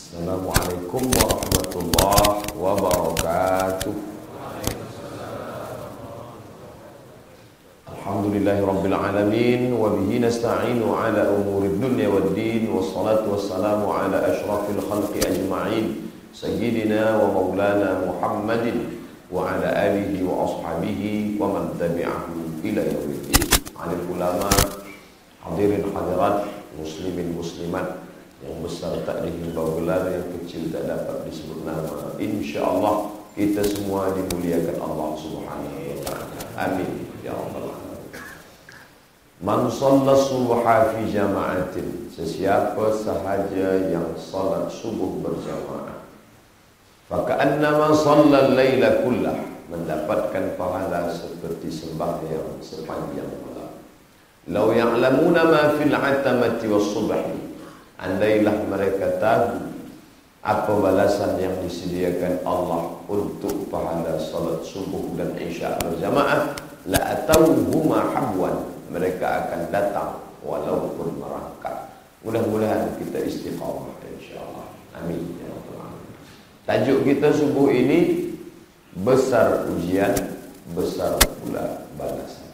Assalamualaikum warahmatullahi wabarakatuh. Alhamdulillahi rabbil alamin wa bihi nasta'inu ala umuri dunya waddin wassalatu wassalamu ala asyrafil khalqi ajma'in sayyidina wa maulana Muhammadin wa ala alihi wa ashabihi wa man tabi'ahu ila yaumiddin. Alim ulama, hadirin hadirat, muslimin muslimat yang besar tak dihimbau gelar yang kecil tak dapat disebut nama insyaallah kita semua dimuliakan Allah Subhanahu wa taala. Amin. Ya rabbal alamin man shalla subha fi jama'atin sesiapa sahaja yang salat subuh berjamaah faka'annama shalla al-laila kullah mendapatkan pahala seperti sembahyang sepanjang malam. Law ya'lamuna ma fil 'atamati was-subhi Andailah mereka tahu apa balasan yang disediakan Allah untuk pahala salat subuh dan isya berjamaah? La atauhuma habwan. Mereka akan datang walaupun merangkak. Mudah-mudahan kita istiqamah insyaallah. Amin ya rabbal alamin. Tajuk kita subuh ini besar ujian besar pula balasan.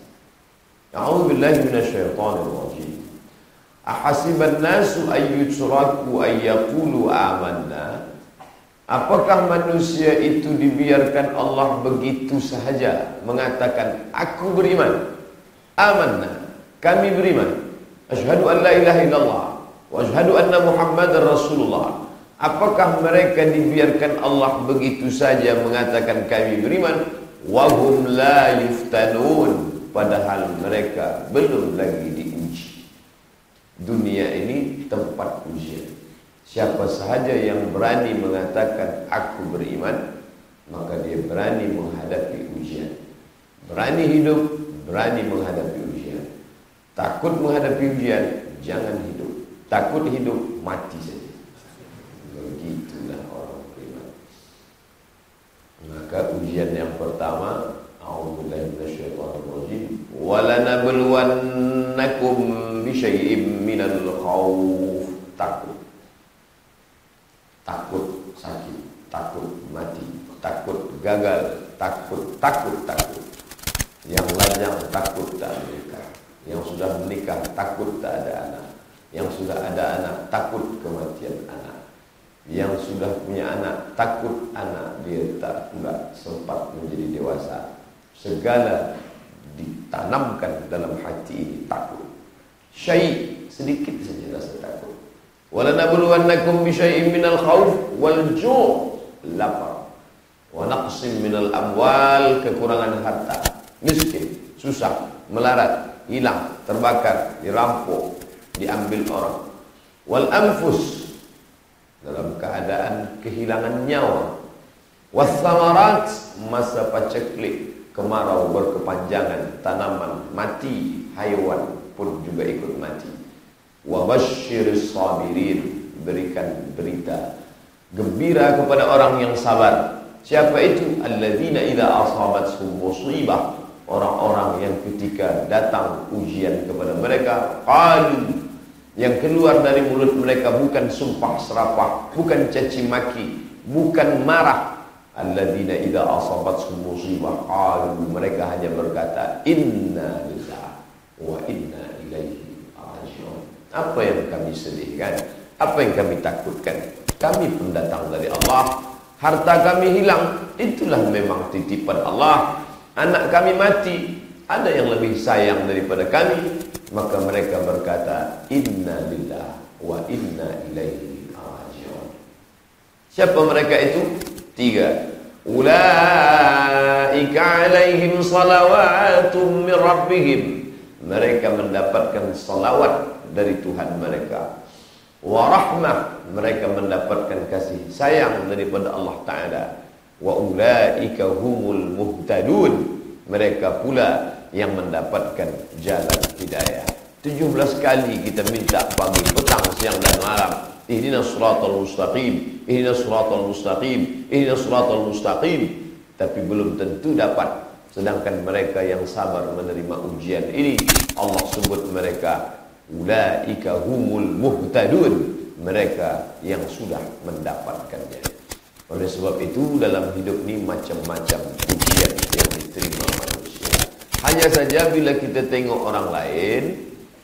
A'udzubillahi minasyaitonir rajim Ahasiban nasu ayyutraku ayyakulu amanna Apakah manusia itu dibiarkan Allah begitu sahaja mengatakan aku beriman amanna kami beriman. Asyhadu an la ilaha illallah wa asyhadu anna muhammadar rasulullah. Apakah mereka dibiarkan Allah begitu saja mengatakan kami beriman? Wa hum la yuftanun. Padahal mereka belum lagi diuji dunia ini tempat ujian. Siapa sahaja yang berani mengatakan aku beriman Maka dia berani menghadapi ujian. Berani hidup, berani menghadapi ujian. Takut menghadapi ujian, jangan hidup. Takut hidup, mati saja. Begitulah orang beriman. Maka ujian yang pertama A'udzubillahiminasyaitanirrajim Walanabluwannakum bisyai'im minal khawf Takut takut sakit, takut mati, takut gagal, takut, takut, takut. Yang lajang takut tak menikah. Yang sudah menikah takut tak ada anak. Yang sudah ada anak takut kematian anak. Yang sudah punya anak takut anak dia tak pula sempat menjadi dewasa. Segala ditanamkan dalam hati ini takut. Syait sedikit saja rasa takut. Walanabluwannakum bisyai'in minal khawf wal ju' lapar. Wa naqsim minal amwal kekurangan harta. Miskin susah melarat hilang terbakar dirampok diambil orang. Wal anfus dalam keadaan kehilangan nyawa. Was samarat masa paceklik kemarau berkepanjangan tanaman mati haiwan pun juga ikut mati. Wa basyiris sabirin berikan berita gembira kepada orang yang sabar. Siapa itu? Alladzina idza asabatuhum musibah. Orang-orang yang ketika datang ujian kepada mereka qalu yang keluar dari mulut mereka bukan sumpah serapah bukan caci maki bukan marah. Alladzina idza asabatuhum musibah qalu mereka hanya berkata inna wa inna ilaihi apa yang kami sedihkan? Apa yang kami takutkan? Kami pun datang dari Allah. Harta kami hilang. Itulah memang titipan Allah. Anak kami mati. Ada yang lebih sayang daripada kami. Maka mereka berkata, Inna lillah wa inna ilaihi raji'un. Siapa mereka itu? Tiga. Ulaika alaihim salawatum min rabbihim. Mereka mendapatkan salawat dari Tuhan mereka. Wa rahmah mereka mendapatkan kasih sayang daripada Allah taala. Wa ulaika humul muhtadun mereka pula yang mendapatkan jalan hidayah. 17 kali kita minta pagi petang siang dan malam ihdinas siratal mustaqim ihdinas siratal mustaqim ihdinas siratal mustaqim. Tapi belum tentu dapat sedangkan mereka yang sabar menerima ujian ini Allah sebut mereka ulaika humul muhtadun mereka yang sudah mendapatkannya. Oleh sebab itu dalam hidup ini macam-macam ujian yang diterima manusia. Hanya saja bila kita tengok orang lain,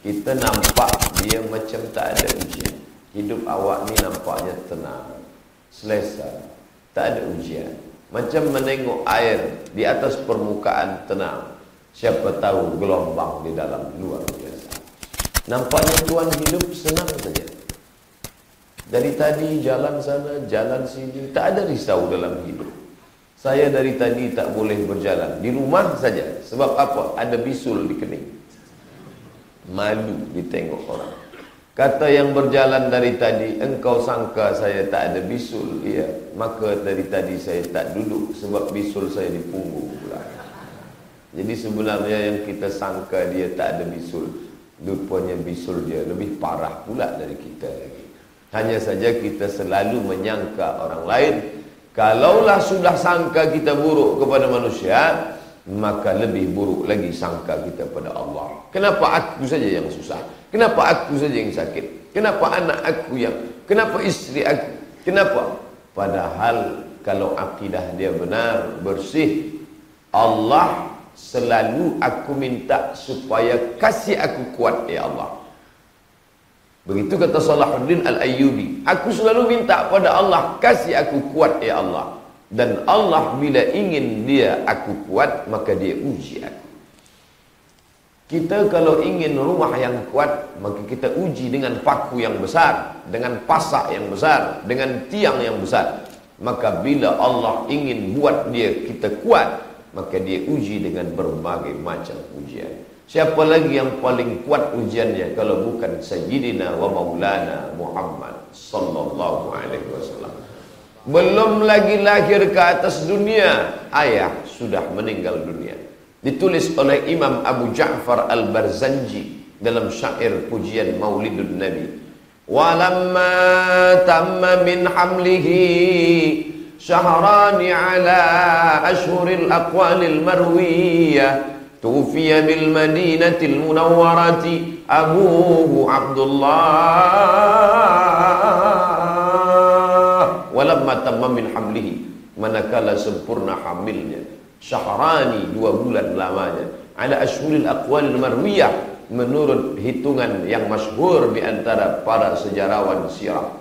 kita nampak dia macam tak ada ujian. Hidup awak ni nampaknya tenang, selesa, tak ada ujian. Macam menengok air di atas permukaan tenang. Siapa tahu gelombang di dalam luar biasa. Nampaknya Tuhan hidup senang saja. Dari tadi jalan sana, jalan sini, tak ada risau dalam hidup. Saya dari tadi tak boleh berjalan. Di rumah saja. Sebab apa? Ada bisul di kening. Malu ditengok orang. Kata yang berjalan dari tadi, engkau sangka saya tak ada bisul. Ya, maka dari tadi saya tak duduk sebab bisul saya di punggung pula. Jadi sebenarnya yang kita sangka dia tak ada bisul, rupanya bisul dia lebih parah pula dari kita. Hanya saja kita selalu menyangka orang lain. Kalaulah sudah sangka kita buruk kepada manusia, maka lebih buruk lagi sangka kita pada Allah. Kenapa aku saja yang susah? Kenapa aku saja yang sakit? Kenapa anak aku yang? Kenapa istri aku? Kenapa? Padahal kalau akidah dia benar, bersih, Allah selalu aku minta supaya kasih aku kuat ya Allah. Begitu kata Salahuddin Al-Ayyubi, aku selalu minta pada Allah kasih aku kuat ya Allah. Dan Allah bila ingin dia aku kuat Maka dia uji aku Kita kalau ingin rumah yang kuat Maka kita uji dengan paku yang besar Dengan pasak yang besar Dengan tiang yang besar. Maka bila Allah ingin buat dia kita kuat Maka dia uji dengan berbagai macam ujian. Siapa lagi yang paling kuat ujiannya Kalau bukan Sayyidina wa Maulana Muhammad Sallallahu alaihi wasallam? Belum lagi lahir ke atas dunia ayah sudah meninggal dunia ditulis oleh Imam Abu Ja'far Al-Barzanji dalam syair pujian Maulidun Nabi. Walamma tamma min hamlihi syahrani ala ashhuril aqwalil marwiyah tufiya bil madinatil munawwarati abuhu Abdullah. Walamma tamma min hamlihi manakala sempurna hamilnya syahrani dua bulan lamanya. Ala ashhuril aqwal marwiyah menurut hitungan yang masyhur di antara para sejarawan sirah.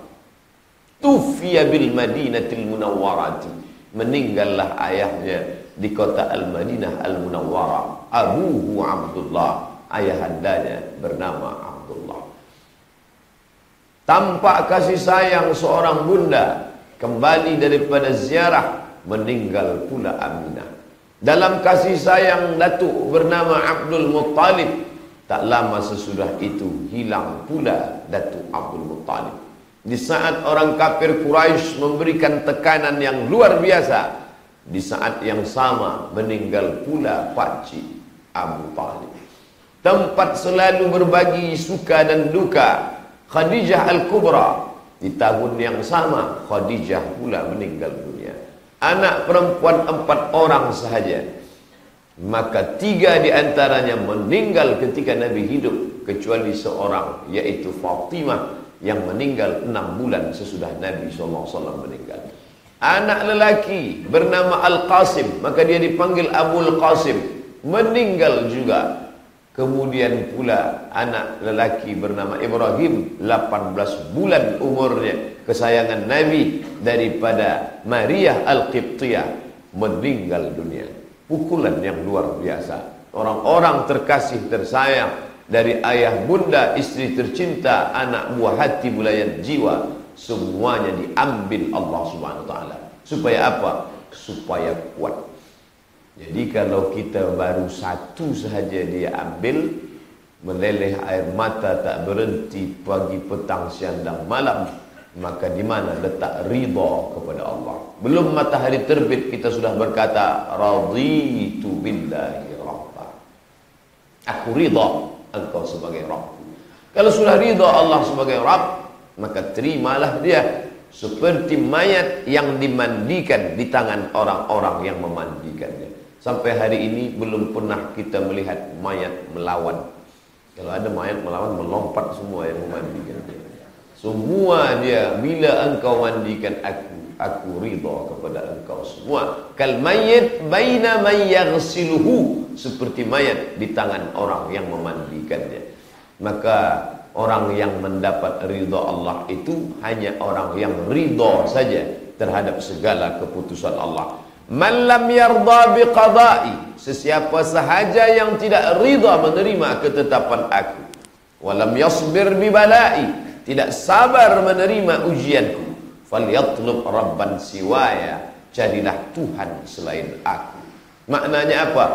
Tufiya bil madinatil munawwarati meninggallah ayahnya di kota al-Madinah al-Munawwarah abuhu Abdullah ayahandanya bernama Abdullah. Tampak kasih sayang seorang bunda kembali daripada ziarah meninggal pula Aminah dalam kasih sayang datuk bernama Abdul Muttalib tak lama sesudah itu hilang pula datuk Abdul Muttalib. Di saat orang kafir Quraisy memberikan tekanan yang luar biasa di saat yang sama meninggal pula pakcik Abu Talib. Tempat selalu berbagi suka dan duka Khadijah Al-Kubra. Di tahun yang sama Khadijah pula meninggal dunia Anak perempuan empat orang sahaja Maka tiga di antaranya meninggal ketika Nabi hidup Kecuali seorang yaitu Fatimah Yang meninggal enam bulan sesudah Nabi SAW meninggal. Anak lelaki bernama Al-Qasim Maka dia dipanggil Abu Al-Qasim Meninggal juga Kemudian pula anak lelaki bernama Ibrahim 18 bulan umurnya kesayangan Nabi daripada Maria Al-Qibtiyah meninggal dunia. Pukulan yang luar biasa. Orang-orang terkasih tersayang dari ayah bunda istri tercinta anak buah hati bulayan jiwa semuanya diambil Allah Subhanahu wa taala. Supaya apa? Supaya kuat jadi kalau kita baru satu sahaja dia ambil Meleleh air mata tak berhenti pagi, petang, siang dan malam Maka di mana letak riba kepada Allah? Belum matahari terbit kita sudah berkata Raditu billahi rabba. Aku rida engkau sebagai Rabb. Kalau sudah rida Allah sebagai Rabb Maka terimalah dia Seperti mayat yang dimandikan di tangan orang-orang yang memandikannya Sampai hari ini belum pernah kita melihat mayat melawan. Kalau ada mayat melawan melompat semua yang memandikan dia. Semua dia bila engkau mandikan aku, aku ridha kepada engkau semua. Kal mayyit baina man yaghsiluhu seperti mayat di tangan orang yang memandikannya. Maka orang yang mendapat ridha Allah itu hanya orang yang ridha saja terhadap segala keputusan Allah. Man lam yarda biqada'i. Sesiapa sahaja yang tidak ridha menerima ketetapan aku. Walam yasbir bi bala'i tidak sabar menerima ujianku. Falyatlub rabban siwaya. Jadilah Tuhan selain aku. Maknanya apa?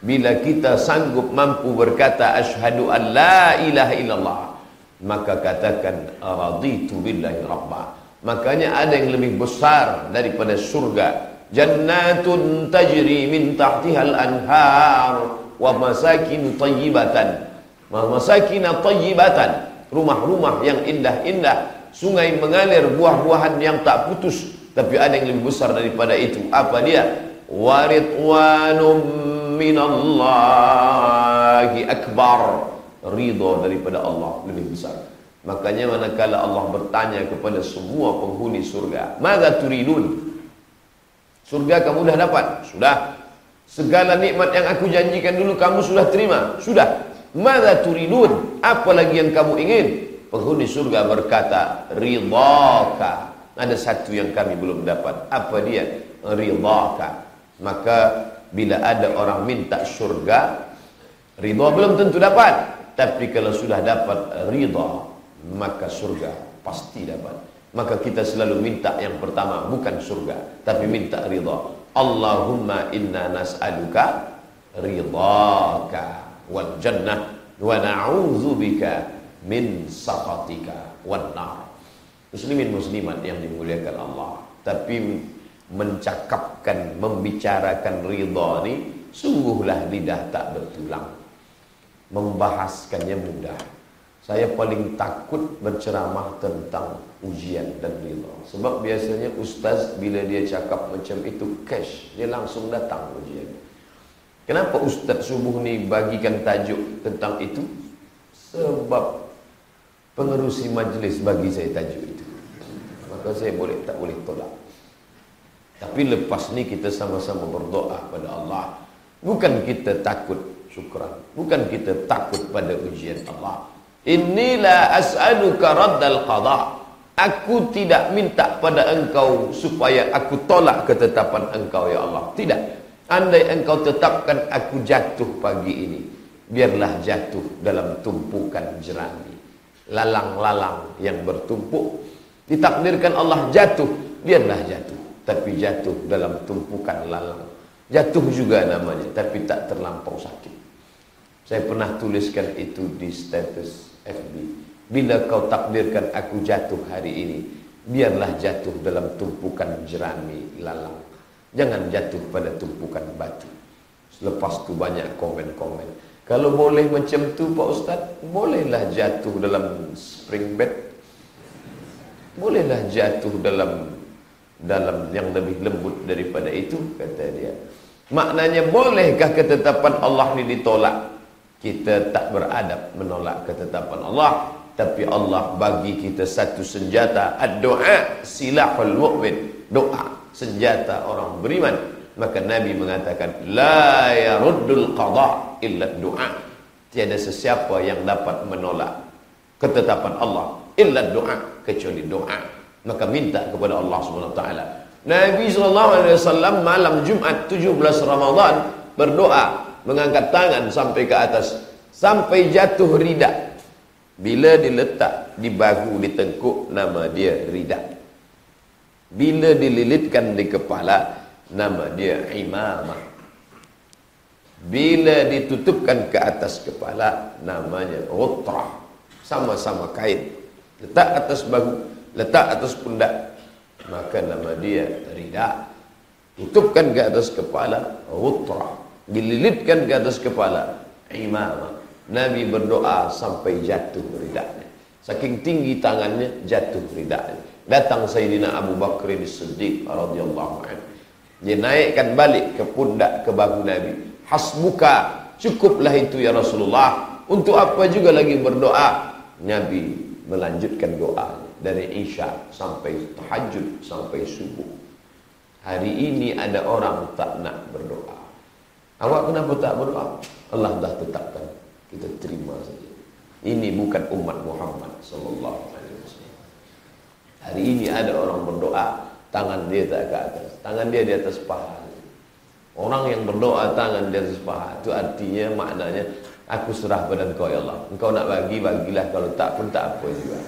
Bila kita sanggup mampu berkata asyhadu an la ilaha illallah maka katakan raditu billahi rabba. Makanya ada yang lebih besar daripada surga jannatun tajri min tahtiha al-anhar wa masakin tayyibatan. Masakin tayyibatan. Rumah-rumah yang indah-indah. Sungai mengalir buah-buahan yang tak putus. Tapi ada yang lebih besar daripada itu. Apa dia? Waridwanum minallahi akbar. Ridha daripada Allah lebih besar. Makanya manakala Allah bertanya kepada semua penghuni surga madza turidun Surga kamu dah dapat? Sudah. Segala nikmat yang aku janjikan dulu kamu sudah terima? Sudah. Mada turidun? Apa lagi yang kamu ingin? Penghuni surga berkata, Ridhaka. Ada satu yang kami belum dapat. Apa dia? Ridhaka. Maka bila ada orang minta surga, ridha belum tentu dapat. Tapi kalau sudah dapat ridha, maka surga pasti dapat maka kita selalu minta yang pertama bukan surga tapi minta ridha. Allahumma inna nas'aluka ridhaka wal jannah wa na'udzubika min sakhatika wan nar. Muslimin muslimat yang dimuliakan Allah. Tapi mencakapkan membicarakan ridha ni sungguhlah lidah tak bertulang. Membahaskannya mudah saya paling takut berceramah tentang ujian dan rida. Sebab biasanya ustaz bila dia cakap macam itu cash, dia langsung datang ujian. Kenapa ustaz subuh ni bagikan tajuk tentang itu? Sebab pengerusi majlis bagi saya tajuk itu. Maka saya boleh tak boleh tolak. Tapi lepas ni kita sama-sama berdoa pada Allah. Bukan kita takut syukran. Bukan kita takut pada ujian Allah. Inilah as'aluka raddal qada' Aku tidak minta pada engkau supaya aku tolak ketetapan engkau ya Allah. Tidak. Andai engkau tetapkan aku jatuh pagi ini, biarlah jatuh dalam tumpukan jerami. Lalang-lalang yang bertumpuk. Ditakdirkan Allah jatuh, biarlah jatuh. Tapi jatuh dalam tumpukan lalang. Jatuh juga namanya, tapi tak terlampau sakit. Saya pernah tuliskan itu di status FB. Bila kau takdirkan aku jatuh hari ini Biarlah jatuh dalam tumpukan jerami lalang. Jangan jatuh pada tumpukan batu. Selepas tu banyak komen-komen. Kalau boleh macam tu Pak Ustaz Bolehlah jatuh dalam spring bed. Bolehlah jatuh dalam dalam yang lebih lembut daripada itu kata dia. Maknanya bolehkah ketetapan Allah ini ditolak kita tak beradab menolak ketetapan Allah tapi Allah bagi kita satu senjata ad-doa silahul mu'min. Doa senjata orang beriman. Maka Nabi mengatakan la yaruddul qada illa doa tiada sesiapa yang dapat menolak ketetapan Allah illa doa kecuali doa. Maka minta kepada Allah taala. Nabi wasallam malam Jumat 17 Ramadan berdoa mengangkat tangan sampai ke atas sampai jatuh ridak bila diletak di bahu di tengkuk nama dia rida. Bila dililitkan di kepala nama dia imamah. Bila ditutupkan ke atas kepala namanya utrah. Sama-sama kain. Letak atas bahu, letak atas pundak. Maka nama dia rida. Tutupkan ke atas kepala utrah. Dililitkan ke atas kepala imamah. Nabi berdoa sampai jatuh ridaknya. Saking tinggi tangannya jatuh ridaknya. Datang Sayyidina Abu Bakr As-Siddiq radhiyallahu anhu. Dia naikkan balik ke pundak ke bahu Nabi. Hasbuka, cukuplah itu ya Rasulullah. Untuk apa juga lagi berdoa? Nabi melanjutkan doa dari Isya sampai tahajud sampai subuh. Hari ini ada orang tak nak berdoa. Awak kenapa tak berdoa? Allah dah tetapkan. Kita terima saja. Ini bukan umat Muhammad sallallahu alaihi wasallam. Hari ini ada orang berdoa, tangan dia tak ke atas. Tangan dia di atas paha. Orang yang berdoa tangan di atas paha itu artinya maknanya aku serah pada engkau ya Allah. Engkau nak bagi bagilah kalau tak pun tak apa juga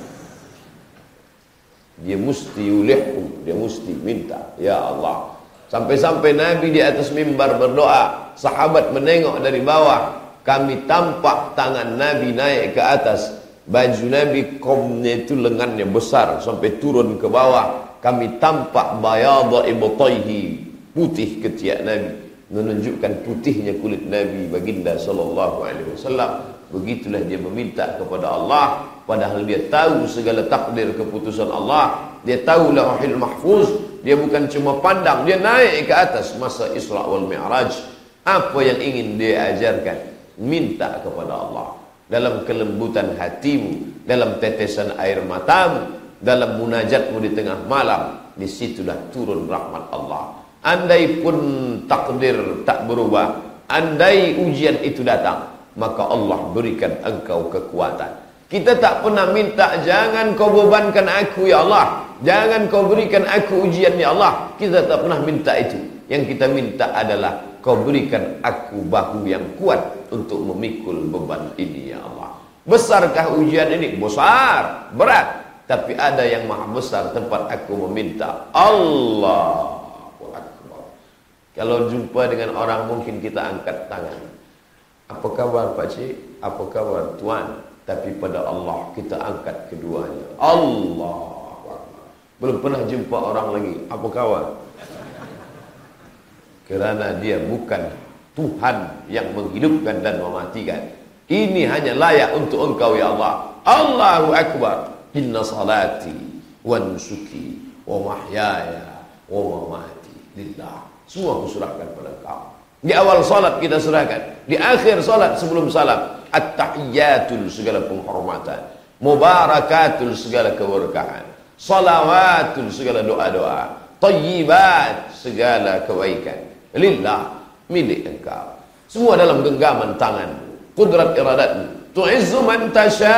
dia mesti ulihku dia mesti minta ya Allah sampai-sampai Nabi di atas mimbar berdoa sahabat menengok dari bawah kami tampak tangan Nabi naik ke atas. Baju Nabi komnya itu lengannya besar sampai turun ke bawah. Kami tampak bayadha ibtaihi putih ketiak Nabi. Menunjukkan putihnya kulit Nabi baginda wasallam. Begitulah dia meminta kepada Allah padahal dia tahu segala takdir keputusan Allah dia tahu lahul mahfuz dia bukan cuma pandang dia naik ke atas masa Isra wal Mi'raj. Apa yang ingin dia ajarkan? Minta kepada Allah. Dalam kelembutan hatimu dalam tetesan air matamu dalam munajatmu di tengah malam di situlah turun rahmat Allah. Andai pun takdir tak berubah andai ujian itu datang maka Allah berikan engkau kekuatan. Kita tak pernah minta jangan kau bebankan aku ya Allah. Jangan kau berikan aku ujian ya Allah. Kita tak pernah minta itu. Yang kita minta adalah kau berikan aku bahu yang kuat untuk memikul beban ini ya Allah. Besarkah ujian ini? Besar, berat. Tapi ada yang maha besar tempat aku meminta. Allah. Kalau jumpa dengan orang mungkin kita angkat tangan. Apa kabar Pak Cik? Apa kabar Tuan? tapi pada Allah kita angkat keduanya Allah belum pernah jumpa orang lagi apa kawan kerana dia bukan Tuhan yang menghidupkan dan mematikan ini hanya layak untuk engkau ya Allah Allahu Akbar inna salati wa nusuki wa mahyaya wa mamati lillah semua aku serahkan pada engkau di awal salat kita serahkan. Di akhir salat sebelum salam. At-tahiyyatul segala penghormatan. Mubarakatul segala keberkahan. Salawatul segala doa-doa. Tayyibat segala kebaikan. Lillah milik engkau. Semua dalam genggaman tangan. Kudrat iradatmu. Tu'izzu man tasha'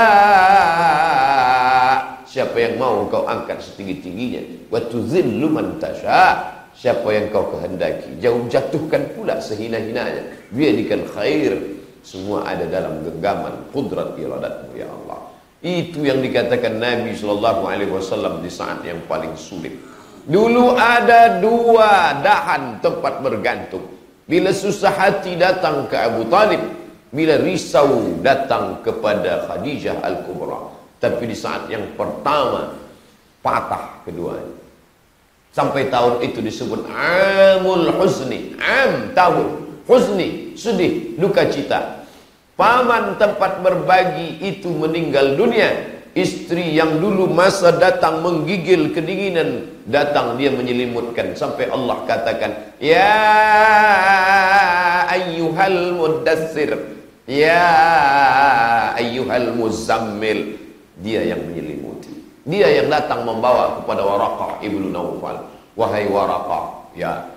Siapa yang mau kau angkat setinggi-tingginya. Wa tuzillu man tasha' siapa yang kau kehendaki jauh jatuhkan pula sehina-hinanya biarkan khair semua ada dalam genggaman kudrat iradatmu ya Allah itu yang dikatakan Nabi sallallahu alaihi wasallam di saat yang paling sulit dulu ada dua dahan tempat bergantung bila susah hati datang ke Abu Talib bila risau datang kepada Khadijah Al-Kubra tapi di saat yang pertama patah keduanya Sampai tahun itu disebut Amul Huzni. Am tahun. Huzni. Sedih. Duka cita. Paman tempat berbagi itu meninggal dunia. Istri yang dulu masa datang menggigil kedinginan. Datang dia menyelimutkan. Sampai Allah katakan. Ya ayyuhal mudassir. Ya ayyuhal muzammil. Dia yang menyelimuti. Dia yang datang membawa kepada Waraqah ibnu Naufal. Wahai Waraqah, ya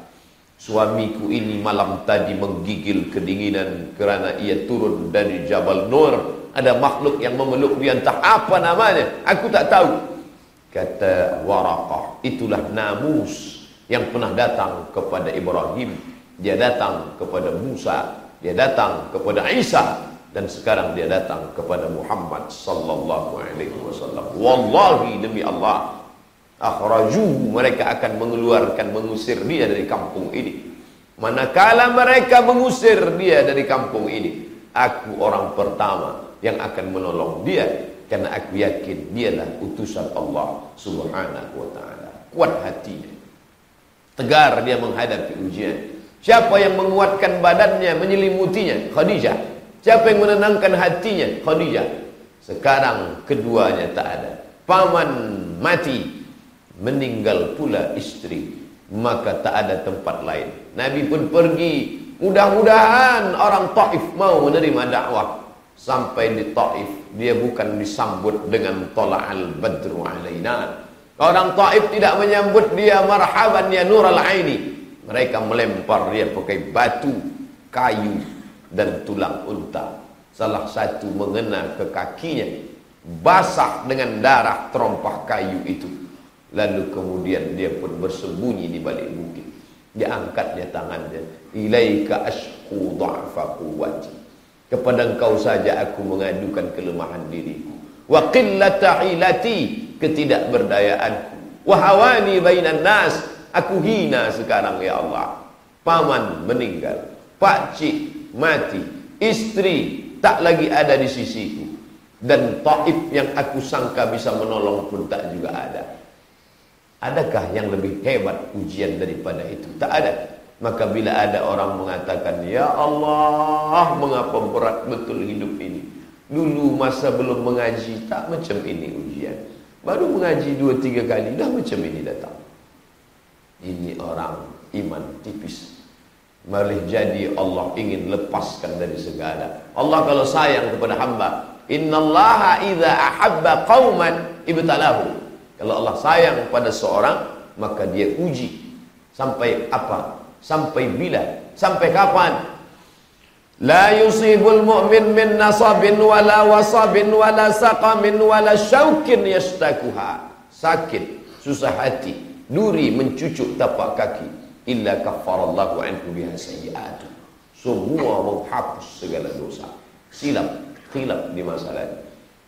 suamiku ini malam tadi menggigil kedinginan kerana ia turun dari Jabal Nur. Ada makhluk yang memeluk dia entah apa namanya. Aku tak tahu. Kata Waraqah, itulah namus yang pernah datang kepada Ibrahim. Dia datang kepada Musa. Dia datang kepada Isa dan sekarang dia datang kepada Muhammad sallallahu alaihi wasallam wallahi demi Allah akhraju mereka akan mengeluarkan mengusir dia dari kampung ini manakala mereka mengusir dia dari kampung ini aku orang pertama yang akan menolong dia karena aku yakin dialah utusan Allah subhanahu wa ta'ala kuat hatinya tegar dia menghadapi ujian siapa yang menguatkan badannya menyelimutinya Khadijah Siapa yang menenangkan hatinya? Khadijah. Sekarang keduanya tak ada. Paman mati. Meninggal pula istri. Maka tak ada tempat lain. Nabi pun pergi. Mudah-mudahan orang Taif mau menerima dakwah. sampai di Taif dia bukan disambut dengan tala'al badru alaina orang Taif tidak menyambut dia marhaban ya nural aini mereka melempar dia pakai batu kayu dan tulang unta salah satu mengena ke kakinya basah dengan darah terompah kayu itu lalu kemudian dia pun bersembunyi di balik bukit. Dia angkat dia tangannya ilaika ashku dha'fa quwwati. Kepada engkau saja aku mengadukan kelemahan diriku. Wa qillata hilati ketidakberdayaanku. Wa hawani bainan nas aku hina sekarang ya Allah. Paman meninggal pak cik mati istri tak lagi ada di sisiku. Dan taib yang aku sangka bisa menolong pun tak juga ada adakah yang lebih hebat ujian daripada itu? Tak ada. Maka bila ada orang mengatakan Ya Allah Mengapa berat betul hidup ini? Dulu masa belum mengaji Tak macam ini ujian. Baru mengaji dua tiga kali Dah macam ini datang. Ini orang iman tipis. Malih jadi Allah ingin lepaskan dari segala. Allah kalau sayang kepada hamba Inna allaha idha ahabba qawman ibtalahu Kalau Allah sayang kepada seorang Maka dia uji Sampai apa? sampai bila? Sampai kapan? La yusibul mu'min min nasabin wala wasabin wala saqamin wala syaukin yastakuha sakit susah hati duri mencucuk tapak kaki. Illa kaffarallahu anhu biha sayyi'atu. Semua menghapus segala dosa. Silap khilaf di masa lalu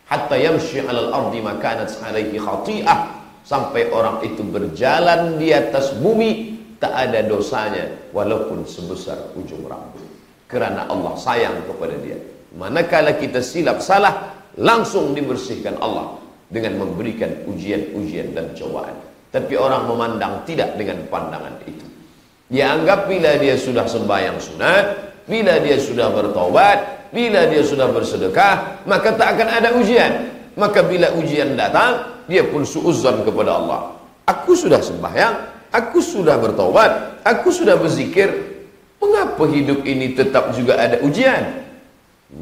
hatta yamshi 'alal ardi ma kanat 'alaihi khati'ah. Sampai orang itu berjalan di atas bumi tak ada dosanya walaupun sebesar ujung rambut. Kerana Allah sayang kepada dia. Manakala kita silap salah langsung dibersihkan Allah dengan memberikan ujian-ujian dan cobaan. Tapi orang memandang tidak dengan pandangan itu. Dia anggap bila dia sudah sembahyang sunat bila dia sudah bertobat bila dia sudah bersedekah maka tak akan ada ujian maka bila ujian datang dia pun suuzan kepada Allah aku sudah sembahyang Aku sudah bertobat, aku sudah berzikir. Mengapa hidup ini tetap juga ada ujian?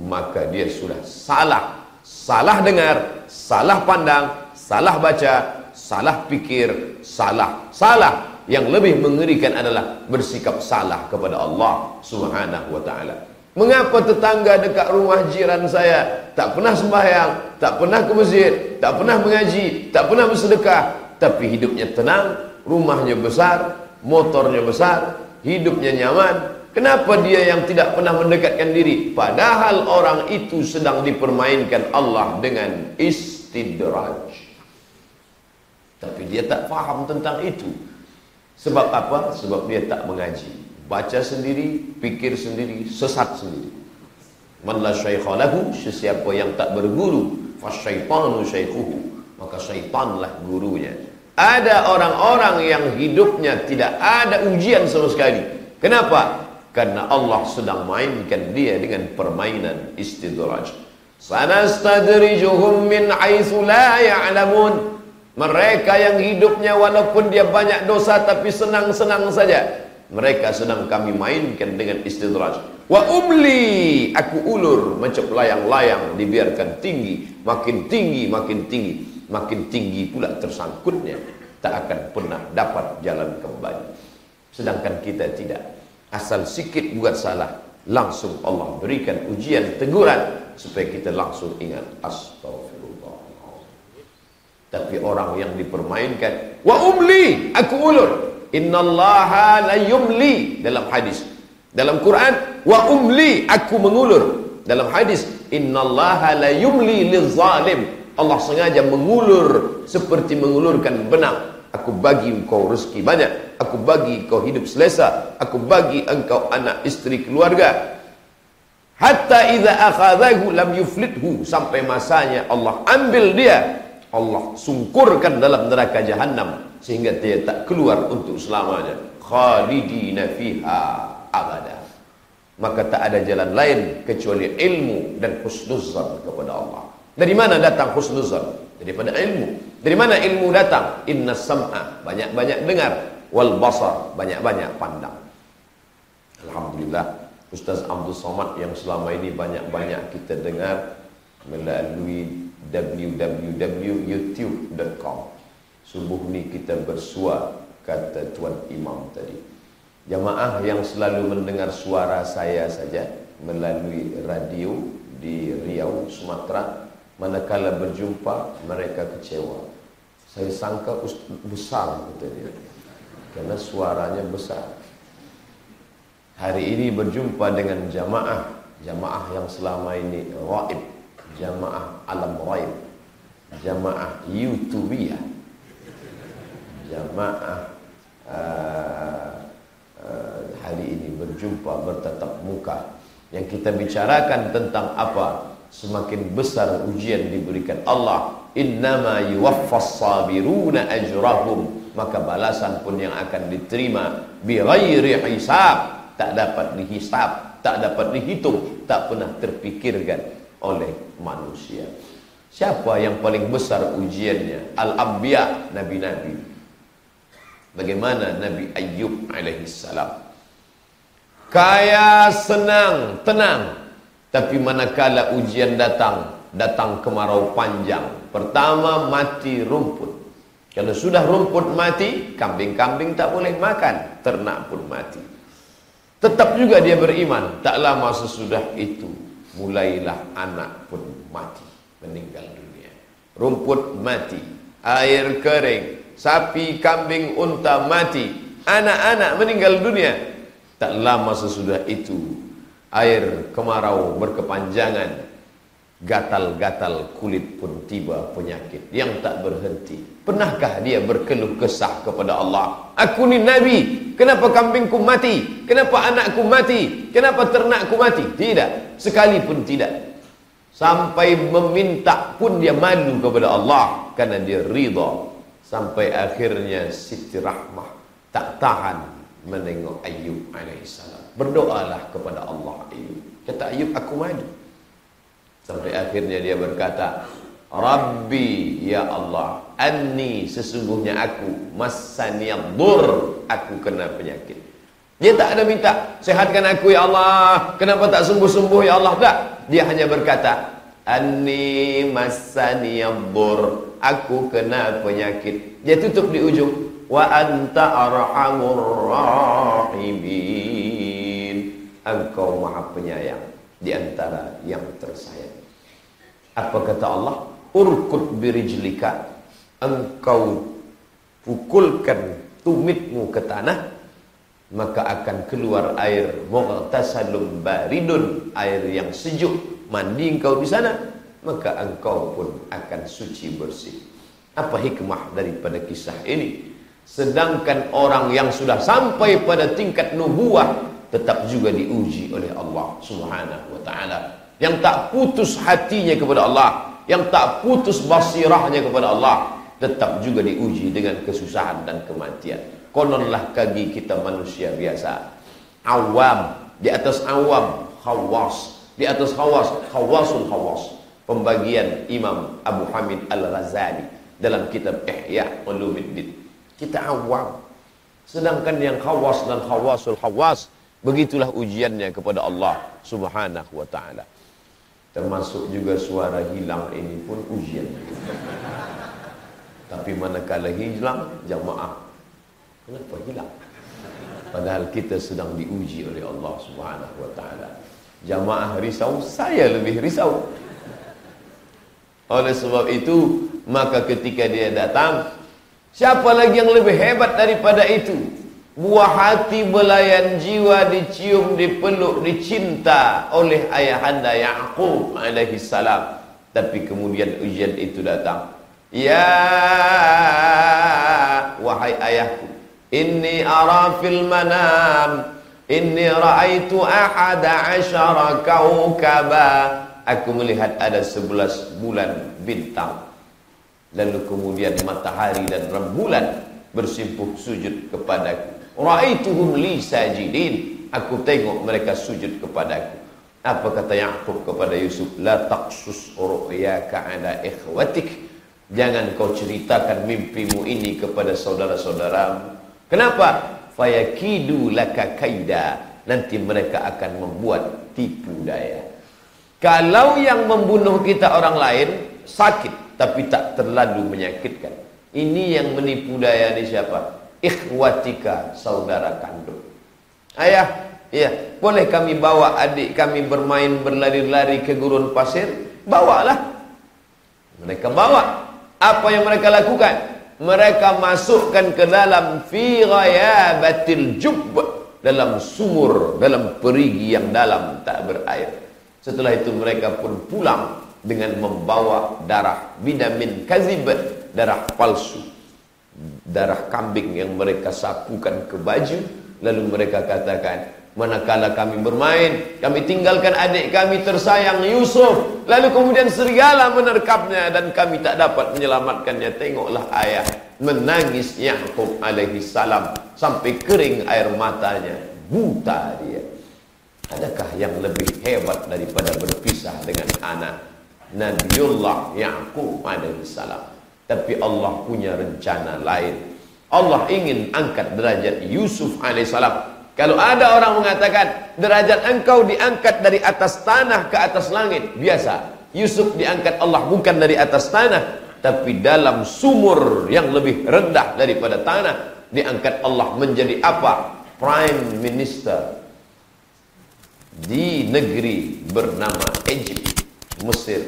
Maka dia sudah salah. Salah dengar, salah pandang, salah baca, salah pikir, salah. Salah yang lebih mengerikan adalah bersikap salah kepada Allah Subhanahu wa taala. Mengapa tetangga dekat rumah jiran saya tak pernah sembahyang, tak pernah ke masjid, tak pernah mengaji, tak pernah bersedekah, tapi hidupnya tenang, rumahnya besar, motornya besar, hidupnya nyaman. Kenapa dia yang tidak pernah mendekatkan diri? Padahal orang itu sedang dipermainkan Allah dengan istidraj. Tapi dia tak faham tentang itu. Sebab apa? Sebab dia tak mengaji. Baca sendiri, fikir sendiri, sesat sendiri. Man la syaikha lahu, sesiapa yang tak berguru, fasyaitanu syaikhuhu. Maka syaitanlah gurunya. Ada orang-orang yang hidupnya tidak ada ujian sama sekali. Kenapa? Karena Allah sedang mainkan dia dengan permainan istidraj. Sanastadrijuhum min haitsu la ya'lamun. Mereka yang hidupnya walaupun dia banyak dosa tapi senang-senang saja. Mereka sedang kami mainkan dengan istidraj. Wa umli, aku ulur macam layang-layang dibiarkan tinggi, makin tinggi, makin tinggi makin tinggi pula tersangkutnya tak akan pernah dapat jalan kembali. Sedangkan kita tidak. Asal sikit buat salah langsung Allah berikan ujian teguran supaya kita langsung ingat astagfirullah tapi orang yang dipermainkan wa umli aku ulur innallaha la yumli dalam hadis dalam Quran wa umli aku mengulur dalam hadis innallaha la yumli lizalim Allah sengaja mengulur seperti mengulurkan benang. Aku bagi engkau rezeki banyak. Aku bagi engkau hidup selesa. Aku bagi engkau anak isteri keluarga. Hatta idza akhadhahu lam yuflithu sampai masanya Allah ambil dia. Allah sungkurkan dalam neraka jahanam sehingga dia tak keluar untuk selamanya. Khalidina fiha abada. Maka tak ada jalan lain kecuali ilmu dan husnuzan kepada Allah. Dari mana datang husnuzan? Daripada ilmu. Dari mana ilmu datang? Inna sam'a. Banyak-banyak dengar. Wal basar. Banyak-banyak pandang. Alhamdulillah. Ustaz Abdul Somad yang selama ini banyak-banyak kita dengar melalui www.youtube.com Subuh ni kita bersua kata Tuan Imam tadi. Jamaah yang selalu mendengar suara saya saja melalui radio di Riau, Sumatera Manakala berjumpa mereka kecewa. Saya sangka besar kata dia Kerana suaranya besar. Hari ini berjumpa dengan jamaah Jamaah yang selama ini raib Jamaah alam raib Jamaah YouTubia Jamaah uh, uh, Hari ini berjumpa bertatap muka Yang kita bicarakan tentang apa Semakin besar ujian diberikan Allah Innama yuwaffas sabiruna ajrahum Maka balasan pun yang akan diterima Bi ghairi hisab tak dapat dihisap, tak dapat dihitung, tak pernah terpikirkan oleh manusia. Siapa yang paling besar ujiannya? Al-Anbiya, Nabi-Nabi. Bagaimana Nabi Ayyub alaihissalam? Kaya senang, tenang. Tapi manakala ujian datang, datang kemarau panjang. Pertama mati rumput. Kalau sudah rumput mati, kambing-kambing tak boleh makan, ternak pun mati. Tetap juga dia beriman. Tak lama sesudah itu, mulailah anak pun mati, meninggal dunia. Rumput mati, air kering, sapi, kambing, unta mati, anak-anak meninggal dunia. Tak lama sesudah itu, air kemarau berkepanjangan, gatal-gatal kulit pun tiba penyakit yang tak berhenti. Pernahkah dia berkeluh kesah kepada Allah? Aku ni Nabi, kenapa kambingku mati? Kenapa anakku mati? Kenapa ternakku mati? Tidak, sekalipun tidak. Sampai meminta pun dia malu kepada Allah karena dia ridha. Sampai akhirnya Siti Rahmah tak tahan menengok Ayub alaihissalam. Berdoalah kepada Allah Ayub. Kata Ayub, aku malu. Sampai akhirnya dia berkata, Rabbi ya Allah, anni sesungguhnya aku masaniyaddur, aku kena penyakit. Dia tak ada minta, sehatkan aku ya Allah. Kenapa tak sembuh-sembuh ya Allah? Tak. Dia hanya berkata, anni masaniyaddur, aku kena penyakit. Dia tutup di ujung, wa anta arhamur rahimin. Engkau Maha Penyayang di antara yang tersayang. Apa kata Allah? Urkut birijlika. Engkau pukulkan tumitmu ke tanah. Maka akan keluar air. Muqtasalum baridun. Air yang sejuk. Mandi engkau di sana. Maka engkau pun akan suci bersih. Apa hikmah daripada kisah ini? Sedangkan orang yang sudah sampai pada tingkat nubuah tetap juga diuji oleh Allah Subhanahu wa taala yang tak putus hatinya kepada Allah, yang tak putus basirahnya kepada Allah, tetap juga diuji dengan kesusahan dan kematian. Kononlah kaki kita manusia biasa. Awam, di atas awam, khawas. Di atas khawas, khawasul khawas. Pembagian Imam Abu Hamid Al-Ghazali dalam kitab Ihya Ulumuddin. Kita awam. Sedangkan yang khawas dan khawasul khawas, begitulah ujiannya kepada Allah Subhanahu wa taala. Termasuk juga suara hilang ini pun ujian. Tapi manakala hilang, jamaah. Kenapa hilang? Padahal kita sedang diuji oleh Allah Subhanahu Wa Taala. Jamaah risau, saya lebih risau. Oleh sebab itu, maka ketika dia datang, siapa lagi yang lebih hebat daripada itu? Buah hati belayan jiwa dicium, dipeluk, dicinta oleh ayahanda Ya'qub alaihi salam. Tapi kemudian ujian itu datang. Ya wahai ayahku, inni ara fil manam, inni ra'aitu ahada asyara kawkaba. Aku melihat ada sebelas bulan bintang. Lalu kemudian matahari dan rembulan bersimpuh sujud kepadaku. Ra'aituhum li sajidin. Aku tengok mereka sujud kepadaku. Apa kata Yaqub kepada Yusuf? La taqsus ru'yaka ala ikhwatik. Jangan kau ceritakan mimpimu ini kepada saudara-saudaramu. Kenapa? Fayakidu laka kaida. nanti mereka akan membuat tipu daya. Kalau yang membunuh kita orang lain sakit tapi tak terlalu menyakitkan. Ini yang menipu daya ni siapa? Ikhwatika saudara kandung. Ayah, ya, boleh kami bawa adik kami bermain berlari-lari ke gurun pasir? Bawalah. Mereka bawa. Apa yang mereka lakukan? Mereka masukkan ke dalam fi ghayabatil jubb dalam sumur, dalam perigi yang dalam tak berair. Setelah itu mereka pun pulang dengan membawa darah bidamin kazib, darah palsu. Darah kambing yang mereka sapukan ke baju. Lalu mereka katakan, manakala kami bermain, kami tinggalkan adik kami tersayang Yusuf. Lalu kemudian serigala menerkapnya dan kami tak dapat menyelamatkannya. Tengoklah ayah menangis Yaqub alaihi salam sampai kering air matanya. Buta dia. Adakah yang lebih hebat daripada berpisah dengan anak Nabiullah Ya'qub salam? Tapi Allah punya rencana lain. Allah ingin angkat derajat Yusuf salam. Kalau ada orang mengatakan derajat engkau diangkat dari atas tanah ke atas langit, biasa. Yusuf diangkat Allah bukan dari atas tanah, tapi dalam sumur yang lebih rendah daripada tanah, diangkat Allah menjadi apa? Prime Minister di negeri bernama Egypt, Mesir,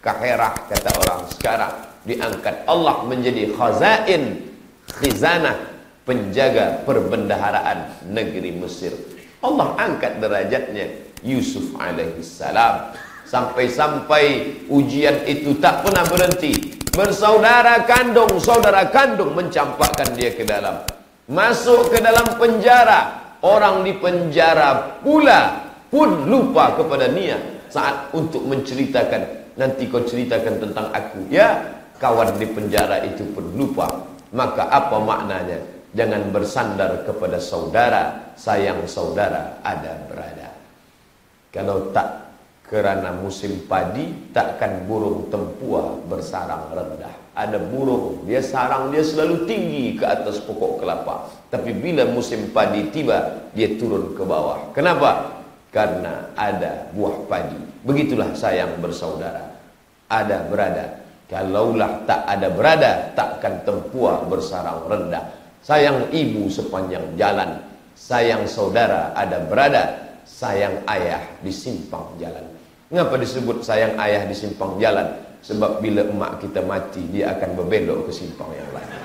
Kaherah kata orang sekarang diangkat Allah menjadi khazain khizanah penjaga perbendaharaan negeri Mesir. Allah angkat derajatnya Yusuf alaihi salam sampai-sampai ujian itu tak pernah berhenti. Bersaudara kandung, saudara kandung mencampakkan dia ke dalam. Masuk ke dalam penjara. Orang di penjara pula pun lupa kepada niat saat untuk menceritakan. Nanti kau ceritakan tentang aku ya? Kawan di penjara itu pun lupa. Maka apa maknanya? Jangan bersandar kepada saudara. Sayang saudara ada berada. Kalau tak kerana musim padi takkan burung tempua bersarang rendah. Ada burung dia sarang dia selalu tinggi ke atas pokok kelapa. Tapi bila musim padi tiba dia turun ke bawah. Kenapa karena ada buah padi. Begitulah sayang bersaudara. Ada berada. Kalaulah tak ada berada, takkan tempuah bersarang rendah. Sayang ibu sepanjang jalan. Sayang saudara ada berada. Sayang ayah di simpang jalan. Mengapa disebut sayang ayah di simpang jalan? Sebab bila emak kita mati, dia akan berbelok ke simpang yang lain.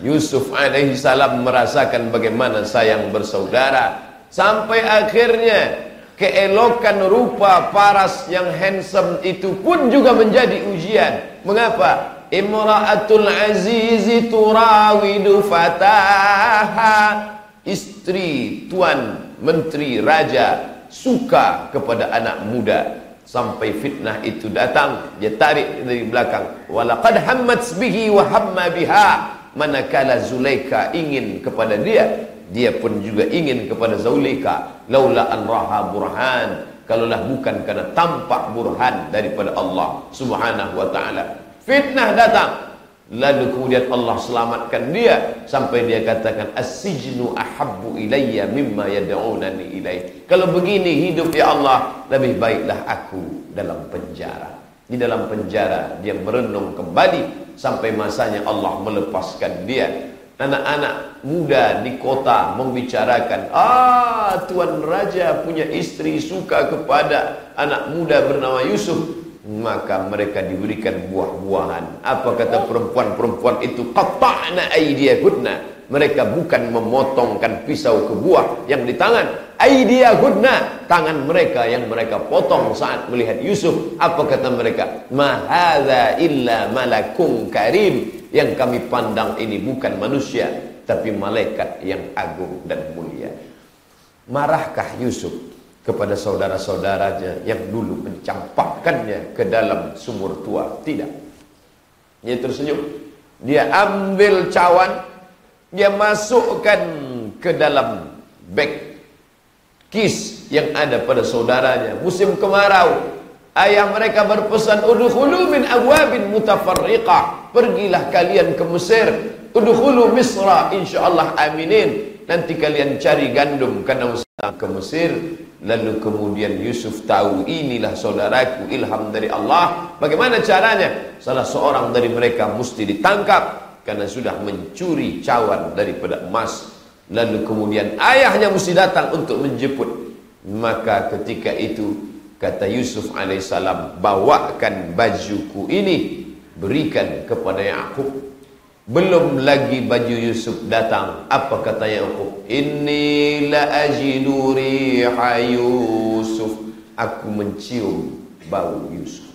Yusuf alaihi salam merasakan bagaimana sayang bersaudara. Sampai akhirnya keelokan rupa paras yang handsome itu pun juga menjadi ujian. Mengapa? Imra'atul azizi turawidu fataha. Istri tuan menteri raja suka kepada anak muda. Sampai fitnah itu datang dia tarik dari belakang. Walaqad hammat bihi wa hamma biha manakala Zulaika ingin kepada dia dia pun juga ingin kepada Zulaika laula an raha burhan. Kalaulah bukan karena tampak burhan daripada Allah Subhanahu wa taala. Fitnah datang. Lalu kemudian Allah selamatkan dia. Sampai dia katakan as-sijnu ahabbu ilayya mimma yad'unani ilai kalau begini hidup ya Allah lebih baiklah aku dalam penjara di dalam penjara dia merenung kembali sampai masanya Allah melepaskan dia. Anak-anak muda di kota membicarakan, ah tuan raja punya istri suka kepada anak muda bernama Yusuf. Maka mereka diberikan buah-buahan. Apa kata perempuan-perempuan itu? Qata'na aydiyahunna mereka bukan memotongkan pisau ke buah yang di tangan aidiyahudna tangan mereka yang mereka potong saat melihat Yusuf. Apa kata mereka? Mahadha illa malakun karim. Yang kami pandang ini bukan manusia tapi malaikat yang agung dan mulia. Marahkah Yusuf kepada saudara-saudaranya yang dulu mencampakkannya ke dalam sumur tua? Tidak. Dia tersenyum. Dia ambil cawan. Dia masukkan ke dalam beg kis yang ada pada saudaranya. Musim kemarau ayah mereka berpesan udkhulu min abwabin mutafarriqah. Pergilah kalian ke Mesir. Udkhulu Misra. Insyaallah aminin. Nanti kalian cari gandum karena usaha ke Mesir. Lalu kemudian Yusuf tahu inilah saudaraku ilham dari Allah bagaimana caranya? Salah seorang dari mereka mesti ditangkap karena sudah mencuri cawan daripada emas lalu kemudian ayahnya mesti datang untuk menjemput maka ketika itu kata Yusuf alaihissalam bawakan bajuku ini berikan kepada Yakub belum lagi baju Yusuf datang. Apa kata Yaqub? Inni la ajidu riha Yusuf. Aku mencium bau Yusuf.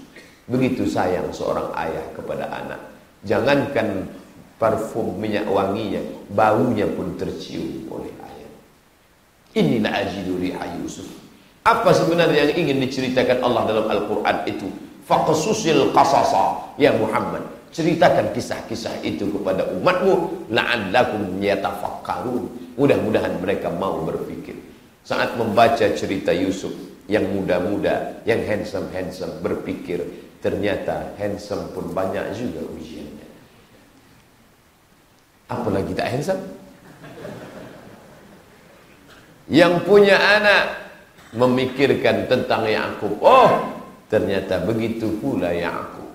Begitu sayang seorang ayah kepada anak. Jangankan parfum minyak wanginya, baunya pun tercium oleh ayah. Inni la ajidu riha Yusuf. Apa sebenarnya yang ingin diceritakan Allah dalam Al-Quran itu? Faqsusil qasasa ya Muhammad ceritakan kisah-kisah itu kepada umatmu la'allakum yatafakkarun mudah-mudahan mereka mau berpikir saat membaca cerita Yusuf yang muda-muda yang handsome-handsome berpikir ternyata handsome pun banyak juga apalagi tak handsome yang punya anak memikirkan tentang Yakub oh ternyata begitu pula Yakub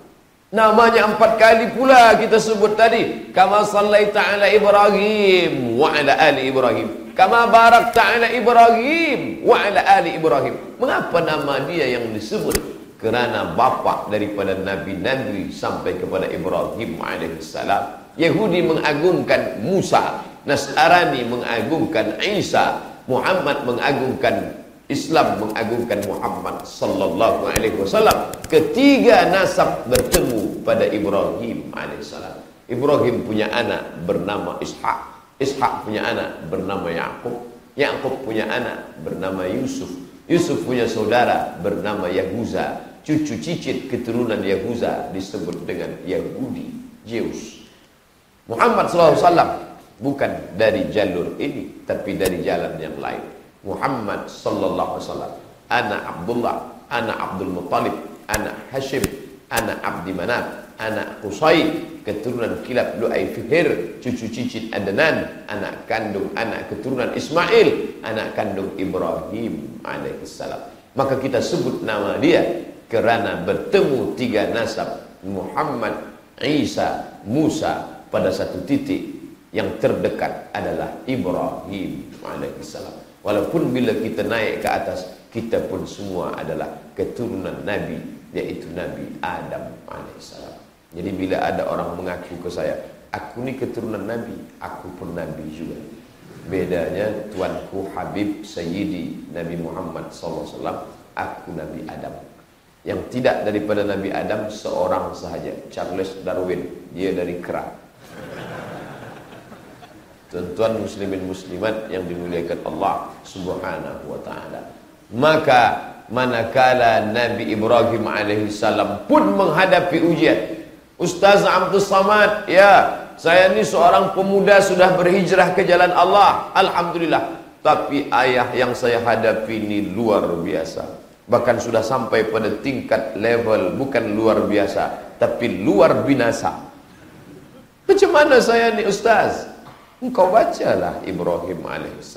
Namanya empat kali pula kita sebut tadi. Kama sallaita ala Ibrahim wa ala ali Ibrahim. Kama barak ta'ala Ibrahim wa ala ali Ibrahim. Mengapa nama dia yang disebut? Kerana bapa daripada Nabi-Nabi sampai kepada Ibrahim AS. Yahudi mengagungkan Musa. Nasarani mengagungkan Isa. Muhammad mengagungkan Islam mengagungkan Muhammad sallallahu alaihi wasallam. Ketiga nasab bertemu pada Ibrahim alaihissalam. Ibrahim punya anak bernama Ishak. Ishak punya anak bernama Yakub. Yakub punya anak bernama Yusuf. Yusuf punya saudara bernama Yahuza. Cucu cicit keturunan Yahuza disebut dengan Yahudi, Zeus. Muhammad sallallahu alaihi wasallam. Bukan dari jalur ini tapi dari jalan yang lain. Muhammad sallallahu alaihi wasallam. Ana Abdullah ana Abdul Muttalib ana Hashim ana Abdi Manaf ana Qusay keturunan kilab Lu'ay Fihir cucu cicit Adnan anak kandung anak keturunan Ismail anak kandung Ibrahim alaihissalam maka kita sebut nama dia kerana bertemu tiga nasab Muhammad Isa Musa pada satu titik yang terdekat adalah Ibrahim alaihissalam Walaupun bila kita naik ke atas Kita pun semua adalah keturunan Nabi Iaitu Nabi Adam AS Jadi bila ada orang mengaku ke saya Aku ni keturunan Nabi Aku pun Nabi juga. Bedanya Tuanku Habib Sayyidi Nabi Muhammad SAW Aku Nabi Adam. Yang tidak daripada Nabi Adam Seorang sahaja Charles Darwin. Dia dari kerak tuan-tuan muslimin muslimat yang dimuliakan Allah Subhanahu wa taala. Maka manakala Nabi Ibrahim alaihi salam pun menghadapi ujian. Ustaz Abdul Samad, ya, saya ni seorang pemuda sudah berhijrah ke jalan Allah. Alhamdulillah. Tapi ayah yang saya hadapi ini luar biasa. Bahkan sudah sampai pada tingkat level bukan luar biasa, tapi luar binasa. Macam mana saya ni Ustaz? Engkau bacalah Ibrahim AS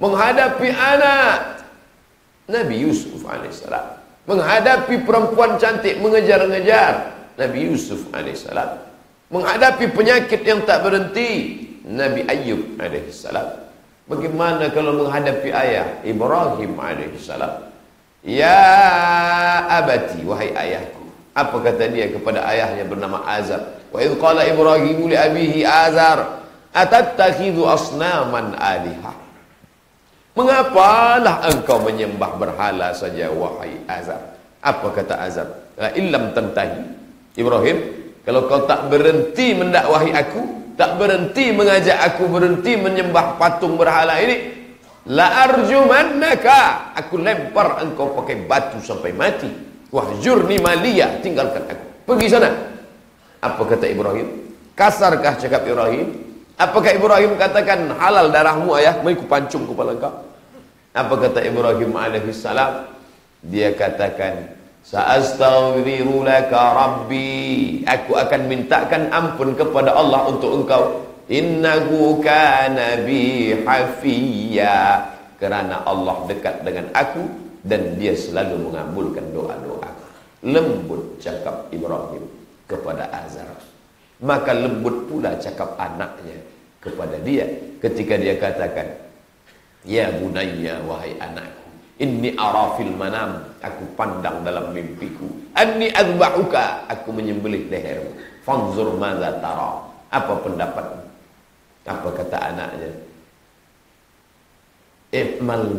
menghadapi anak Nabi Yusuf AS menghadapi perempuan cantik mengejar-ngejar Nabi Yusuf AS menghadapi penyakit yang tak berhenti Nabi Ayub AS bagaimana kalau menghadapi ayah Ibrahim AS Ya abati wahai ayahku. Apa kata dia kepada ayahnya bernama Azar wa idh qala Ibrahim li abihi Azar atattakhidhu asnaman aliha? Mengapalah engkau menyembah berhala saja wahai Azab Apa kata Azab La illam tantahi. Ibrahim Kalau kau tak berhenti mendakwahi aku Tak berhenti mengajak aku berhenti menyembah patung berhala ini La arjumannaka. Aku lempar engkau pakai batu sampai mati. Wahjurni maliyah Tinggalkan aku. Pergi sana Apa kata Ibrahim Kasarkah cakap Ibrahim Apakah Ibrahim katakan halal darahmu ayah? Mari ku pancung kepala kau. Apa kata Ibrahim AS? Dia katakan, Sa'astaghfiru laka rabbi. Aku akan mintakan ampun kepada Allah untuk engkau. innahu kana bi hafiya kerana Allah dekat dengan aku dan dia selalu mengabulkan doa-doa lembut cakap Ibrahim kepada Azar maka lembut pula cakap anaknya kepada dia ketika dia katakan ya bunayya wahai anakku inni arafil manam aku pandang dalam mimpiku. Anni azbahuka aku menyembelih lehermu. Fanzur madza tara. Apa pendapatmu? Apa kata anaknya ifmal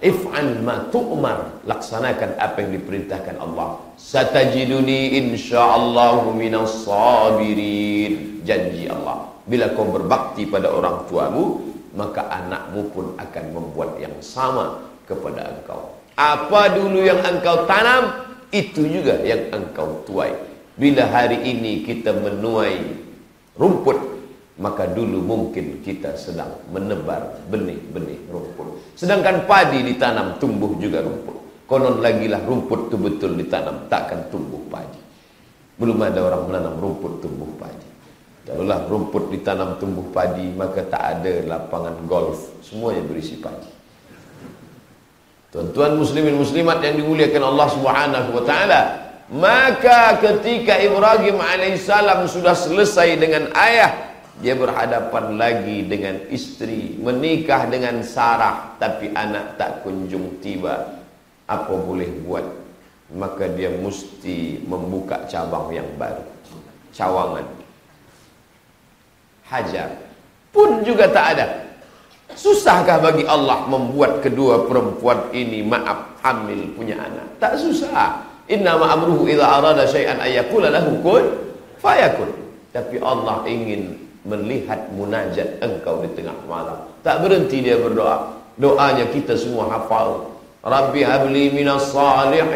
if'al ma tu'mar. Laksanakan apa yang diperintahkan Allah. Satajiduni insyaallah minas sabirin. Janji Allah. Bila kau berbakti pada orang tuamu maka anakmu pun akan membuat yang sama kepada engkau. Apa dulu yang engkau tanam itu juga yang engkau tuai. Bila hari ini kita menuai rumput maka dulu mungkin kita sedang menebar benih-benih rumput. Sedangkan padi ditanam tumbuh juga rumput. Konon lagi lah rumput itu betul ditanam takkan tumbuh padi. Belum ada orang menanam rumput tumbuh padi. Kalaulah rumput ditanam tumbuh padi maka tak ada lapangan golf. Semuanya berisi padi. Tuan-tuan muslimin muslimat yang dimuliakan Allah Subhanahu wa taala, maka ketika Ibrahim alaihissalam sudah selesai dengan ayah dia berhadapan lagi dengan istri menikah dengan Sarah tapi anak tak kunjung tiba. Apa boleh buat? Maka dia mesti membuka cabang yang baru. Cawangan. Hajar. Pun juga tak ada. Susahkah bagi Allah membuat kedua perempuan ini maaf hamil punya anak? Tak susah. Inna ma'amruhu idza arada syai'an ayyakula lahu kun fayakun. Tapi Allah ingin melihat munajat engkau di tengah malam. Tak berhenti dia berdoa. Doanya kita semua hafal. Rabbi habli minas salihin.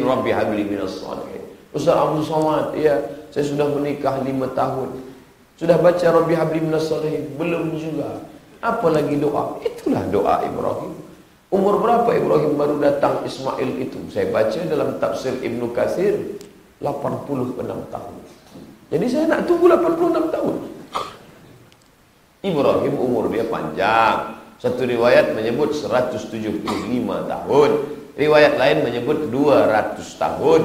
Rabbi habli minas salihin. Ustaz Abdul Somad, ya, saya sudah menikah lima tahun. Sudah baca Rabbi habli minas salihin? Belum juga. Apa lagi doa? Itulah doa Ibrahim. Umur berapa Ibrahim baru datang Ismail itu? Saya baca dalam tafsir Ibnu Katsir 86 tahun. Jadi saya nak tunggu 86 tahun. Ibrahim umur dia panjang. Satu riwayat menyebut 175 tahun. Riwayat lain menyebut 200 tahun.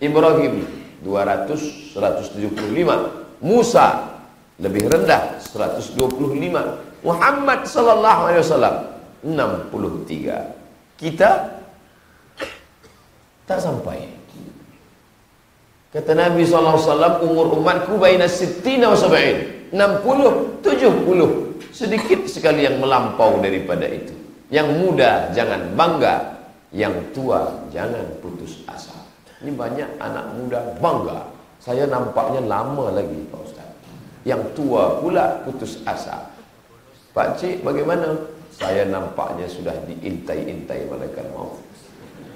Ibrahim 200 175. Musa lebih rendah 125. Muhammad sallallahu alaihi wasallam 63. Kita tak sampai. Kata Nabi SAW, umur umatku baina sittina wa sab'in. 60, 70. Sedikit sekali yang melampau daripada itu. Yang muda jangan bangga. Yang tua jangan putus asa. Ini banyak anak muda bangga. Saya nampaknya lama lagi Pak Ustaz. Yang tua pula putus asa. Pak Cik bagaimana? Saya nampaknya sudah diintai-intai malaikat maut.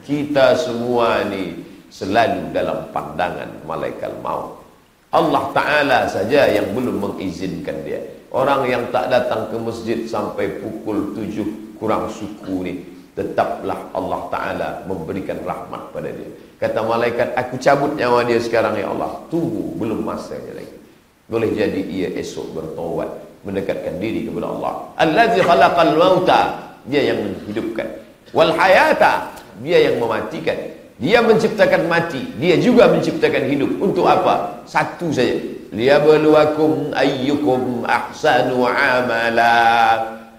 Kita semua ni selalu dalam pandangan malaikat maut. Allah Ta'ala saja yang belum mengizinkan dia. Orang yang tak datang ke masjid sampai pukul tujuh kurang suku ni. Tetaplah Allah Ta'ala memberikan rahmat pada dia. Kata malaikat, aku cabut nyawa dia sekarang ya Allah. Tunggu, belum masanya lagi. Boleh jadi ia esok bertawad. Mendekatkan diri kepada Allah. Allazi khalaqal mauta. Dia yang menghidupkan. Wal hayata. Dia yang mematikan. Dia menciptakan mati, dia juga menciptakan hidup. Untuk apa? Satu saja. Liyabluwakum ayyukum ahsanu amala.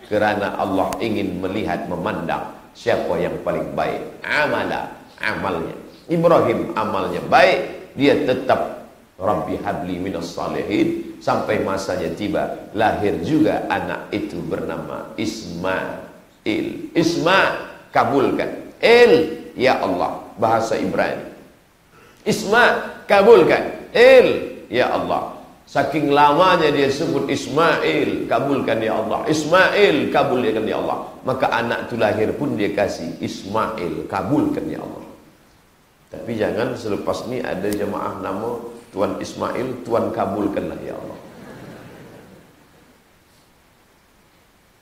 Kerana Allah ingin melihat memandang siapa yang paling baik amala amalnya. Ibrahim amalnya baik, dia tetap Rabbi habli minas salihin sampai masanya tiba lahir juga anak itu bernama Ismail. Isma kabulkan. El ya Allah bahasa Ibrani. Isma kabulkan. Il ya Allah. Saking lamanya dia sebut Ismail, kabulkan ya Allah. Ismail, kabulkan ya Allah. Maka anak itu lahir pun dia kasih Ismail, kabulkan ya Allah. Tapi jangan selepas ni ada jemaah nama Tuan Ismail, Tuan kabulkanlah ya Allah.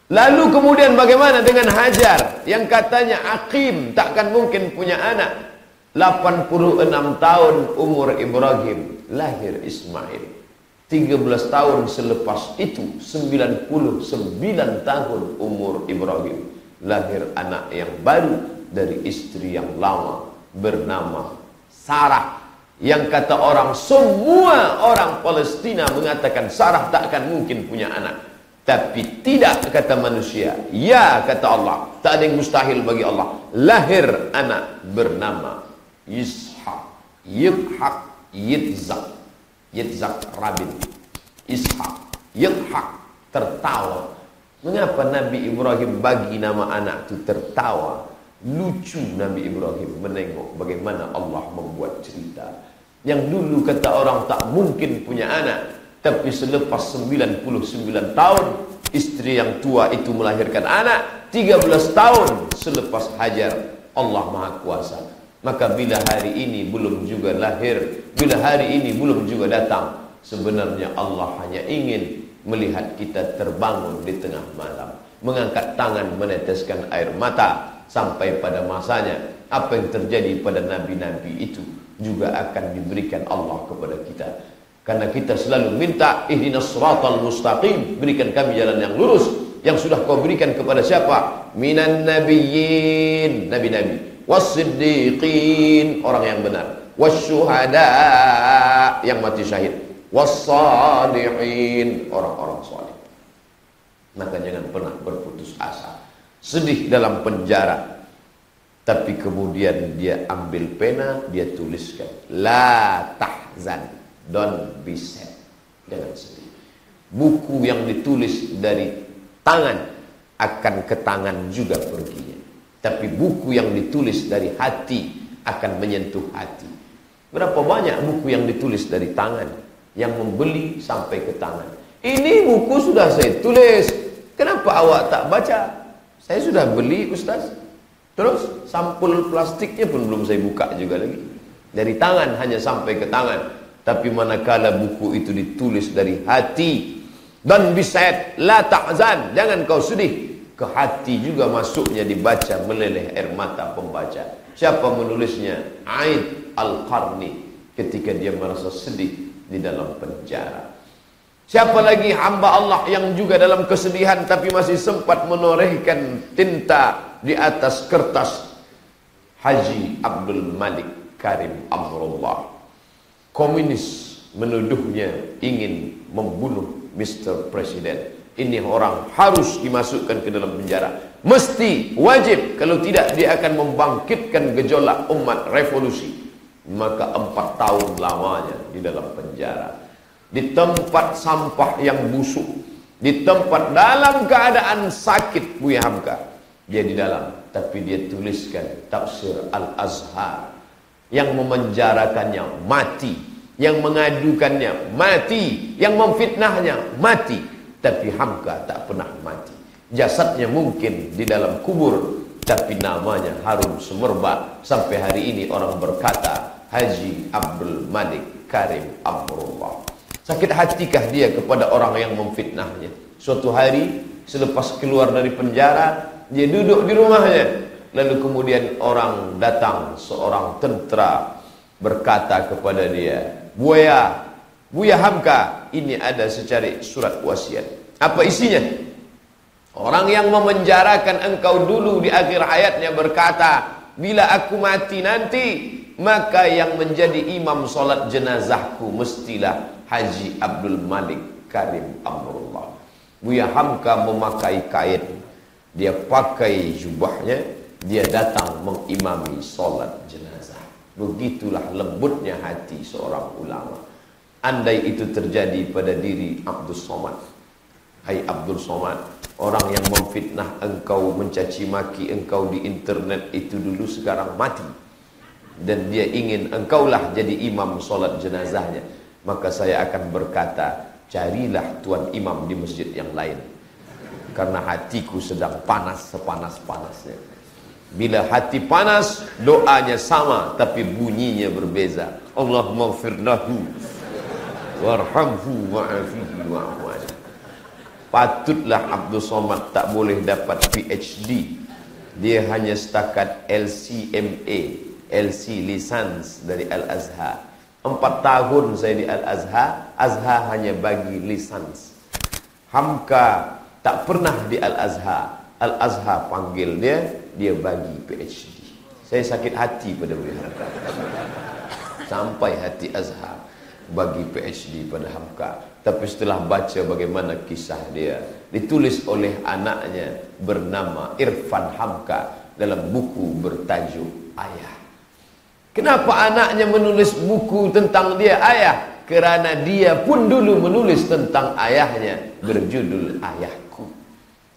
Lalu kemudian bagaimana dengan Hajar yang katanya Akim takkan mungkin punya anak. 86 tahun umur Ibrahim lahir Ismail. 13 tahun selepas itu 99 tahun umur Ibrahim lahir anak yang baru dari istri yang lama bernama Sarah. Yang kata orang semua orang Palestina mengatakan Sarah tak akan mungkin punya anak. Tapi tidak kata manusia. Ya kata Allah. Tak ada yang mustahil bagi Allah. Lahir anak bernama Ishak Yitzhak Yitzhak Yitzhak Rabin. Ishak Yitzhak tertawa. Mengapa Nabi Ibrahim bagi nama anak itu tertawa? Lucu Nabi Ibrahim menengok bagaimana Allah membuat cerita. Yang dulu kata orang tak mungkin punya anak tapi selepas 99 tahun istri yang tua itu melahirkan anak 13 tahun selepas hajar Allah Maha Kuasa Maka bila hari ini belum juga lahir Bila hari ini belum juga datang Sebenarnya Allah hanya ingin Melihat kita terbangun di tengah malam Mengangkat tangan meneteskan air mata Sampai pada masanya Apa yang terjadi pada Nabi-Nabi itu Juga akan diberikan Allah kepada kita Karena kita selalu minta Ihdinas suratal mustaqim Berikan kami jalan yang lurus Yang sudah kau berikan kepada siapa? Minan nabiyyin Nabi-Nabi wasiddiqin orang yang benar. Wasyuhada yang mati syahid. Wassalihin orang-orang saleh maka jangan pernah berputus asa. Sedih dalam penjara. Tapi kemudian dia ambil pena dia tuliskan la tahzan don't be sad. Jangan sedih. Buku yang ditulis dari tangan akan ke tangan juga perginya tapi buku yang ditulis dari hati akan menyentuh hati. Berapa banyak buku yang ditulis dari tangan yang membeli sampai ke tangan. Ini buku sudah saya tulis. Kenapa awak tak baca? Saya sudah beli Ustaz. Terus sampul plastiknya pun belum saya buka juga lagi. Dari tangan hanya sampai ke tangan. Tapi manakala buku itu ditulis dari hati dan bisa la ta'zan, jangan kau sedih ke hati juga masuknya dibaca meleleh air mata pembaca. Siapa menulisnya? Aid Al-Qarni ketika dia merasa sedih di dalam penjara. Siapa lagi hamba Allah yang juga dalam kesedihan tapi masih sempat menorehkan tinta di atas kertas Haji Abdul Malik Karim Amrullah. Komunis menuduhnya ingin membunuh Mr. President ini orang harus dimasukkan ke dalam penjara. Mesti wajib. Kalau tidak dia akan membangkitkan gejolak umat revolusi. Maka empat tahun lamanya di dalam penjara. Di tempat sampah yang busuk. Di tempat dalam keadaan sakit Buya Hamka. Dia di dalam. Tapi dia tuliskan tafsir Al-Azhar. Yang memenjarakannya mati. Yang mengadukannya mati. Yang memfitnahnya mati tapi Hamka tak pernah mati. Jasadnya mungkin di dalam kubur, tapi namanya harum semerbak. Sampai hari ini orang berkata, Haji Abdul Malik Karim Amrullah. Sakit hatikah dia kepada orang yang memfitnahnya? Suatu hari, selepas keluar dari penjara, dia duduk di rumahnya. Lalu kemudian orang datang, seorang tentera berkata kepada dia, Buaya, Buya Hamka, ini ada secari surat wasiat. Apa isinya? Orang yang memenjarakan engkau dulu di akhir hayatnya berkata, bila aku mati nanti, maka yang menjadi imam solat jenazahku mestilah Haji Abdul Malik Karim Amrullah. Buya Hamka memakai kain. Dia pakai jubahnya, dia datang mengimami solat jenazah. Begitulah lembutnya hati seorang ulama. Andai itu terjadi pada diri Abdul Somad. Hai Abdul Somad Orang yang memfitnah engkau Mencaci maki engkau di internet Itu dulu sekarang mati. Dan dia ingin engkaulah Jadi imam solat jenazahnya. Maka saya akan berkata Carilah tuan imam di masjid yang lain. Karena hatiku sedang panas Sepanas-panasnya Bila hati panas Doanya sama Tapi bunyinya berbeza. Allah maghfirnahu warhamhu wa'afihi wa'afwan patutlah Abdul Somad tak boleh dapat PhD dia hanya setakat LCMA LC Lisans dari Al-Azhar Empat tahun saya di Al-Azhar, Azhar hanya bagi lisans. Hamka tak pernah di Al-Azhar. Al-Azhar panggil dia, dia bagi PhD. Saya sakit hati pada beliau. Sampai hati Azhar bagi PhD pada Hamka. Tapi setelah baca bagaimana kisah dia, ditulis oleh anaknya bernama Irfan Hamka dalam buku bertajuk Ayah. Kenapa anaknya menulis buku tentang dia ayah? Kerana dia pun dulu menulis tentang ayahnya berjudul Ayahku.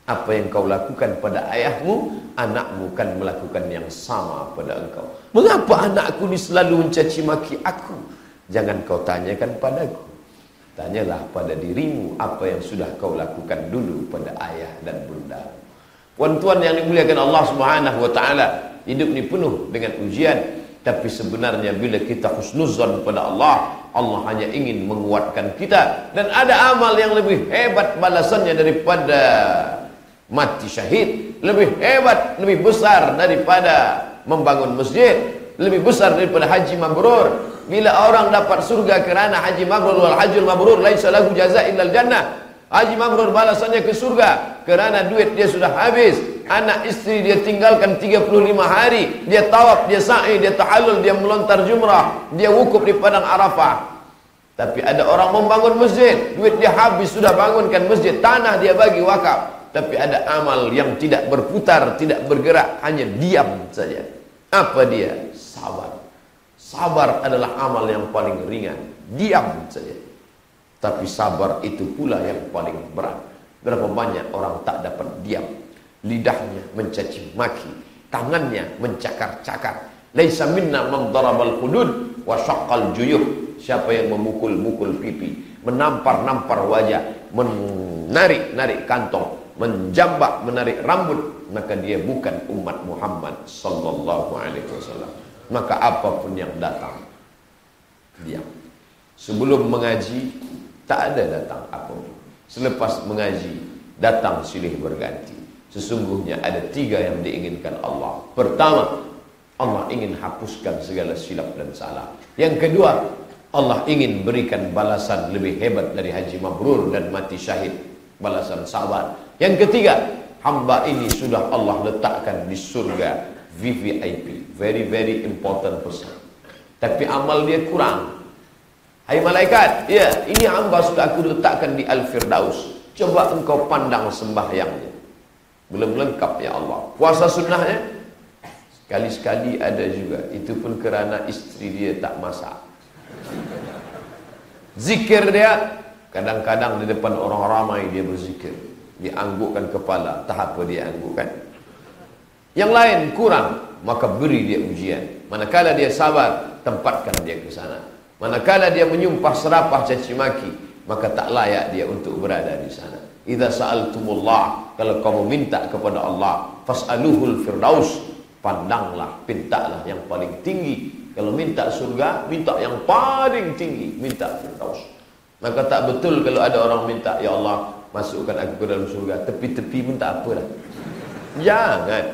Apa yang kau lakukan pada ayahmu, anakmu kan melakukan yang sama pada engkau. Mengapa anakku ni selalu mencaci maki aku? Jangan kau tanyakan padaku. Tanyalah pada dirimu apa yang sudah kau lakukan dulu pada ayah dan bunda. Puan-tuan yang dimuliakan Allah Subhanahu wa taala, hidup ni penuh dengan ujian. Tapi sebenarnya bila kita husnuzan pada Allah Allah hanya ingin menguatkan kita Dan ada amal yang lebih hebat balasannya daripada Mati syahid Lebih hebat, lebih besar daripada Membangun masjid Lebih besar daripada haji mabrur Bila orang dapat surga kerana haji mabrur Wal hajul mabrur Laisa lagu jaza illal jannah. Haji mabrur balasannya ke surga Kerana duit dia sudah habis. Anak istri dia tinggalkan 35 hari. Dia tawaf dia sa'i dia tahallul dia melontar jumrah. Dia wukuf di padang arafah. Tapi ada orang membangun masjid duit dia habis sudah bangunkan masjid tanah dia bagi wakaf. Tapi ada amal yang tidak berputar tidak bergerak hanya diam saja. Apa dia? Sabar sabar adalah amal yang paling ringan diam saja tapi sabar itu pula yang paling berat berapa banyak orang tak dapat diam lidahnya mencaci maki, tangannya mencakar-cakar. Laisa minna man darabal hudud wa juyuh. Siapa yang memukul-mukul pipi, menampar-nampar wajah, menarik-narik kantong, menjambak, menarik rambut, maka dia bukan umat Muhammad sallallahu alaihi wasallam. Maka apapun yang datang diam. Sebelum mengaji tak ada datang apapun. Selepas mengaji datang silih berganti. Sesungguhnya ada tiga yang diinginkan Allah. Pertama, Allah ingin hapuskan segala silap dan salah. Yang kedua, Allah ingin berikan balasan lebih hebat dari haji mabrur dan mati syahid. Balasan sabar. Yang ketiga, hamba ini sudah Allah letakkan di surga VVIP. Very, very important person. Tapi amal dia kurang. Hai malaikat, ya, ini hamba sudah aku letakkan di Al-Firdaus. Coba engkau pandang sembahyangnya. Belum lengkap ya Allah. Puasa sunnahnya sekali-sekali ada juga. Itu pun kerana istri dia tak masak. Zikir dia kadang-kadang di depan orang ramai dia berzikir. Dia anggukkan kepala, tak apa dia anggukkan. Yang lain kurang, maka beri dia ujian. Manakala dia sabar, tempatkan dia ke sana. Manakala dia menyumpah serapah caci maki, maka tak layak dia untuk berada di sana. Idza sa'altumullah kalau kamu minta kepada Allah fas'aluhul firdaus pandanglah mintalah yang paling tinggi kalau minta surga minta yang paling tinggi minta firdaus maka tak betul kalau ada orang minta ya Allah masukkan aku ke dalam surga tepi-tepi minta apa dah jangan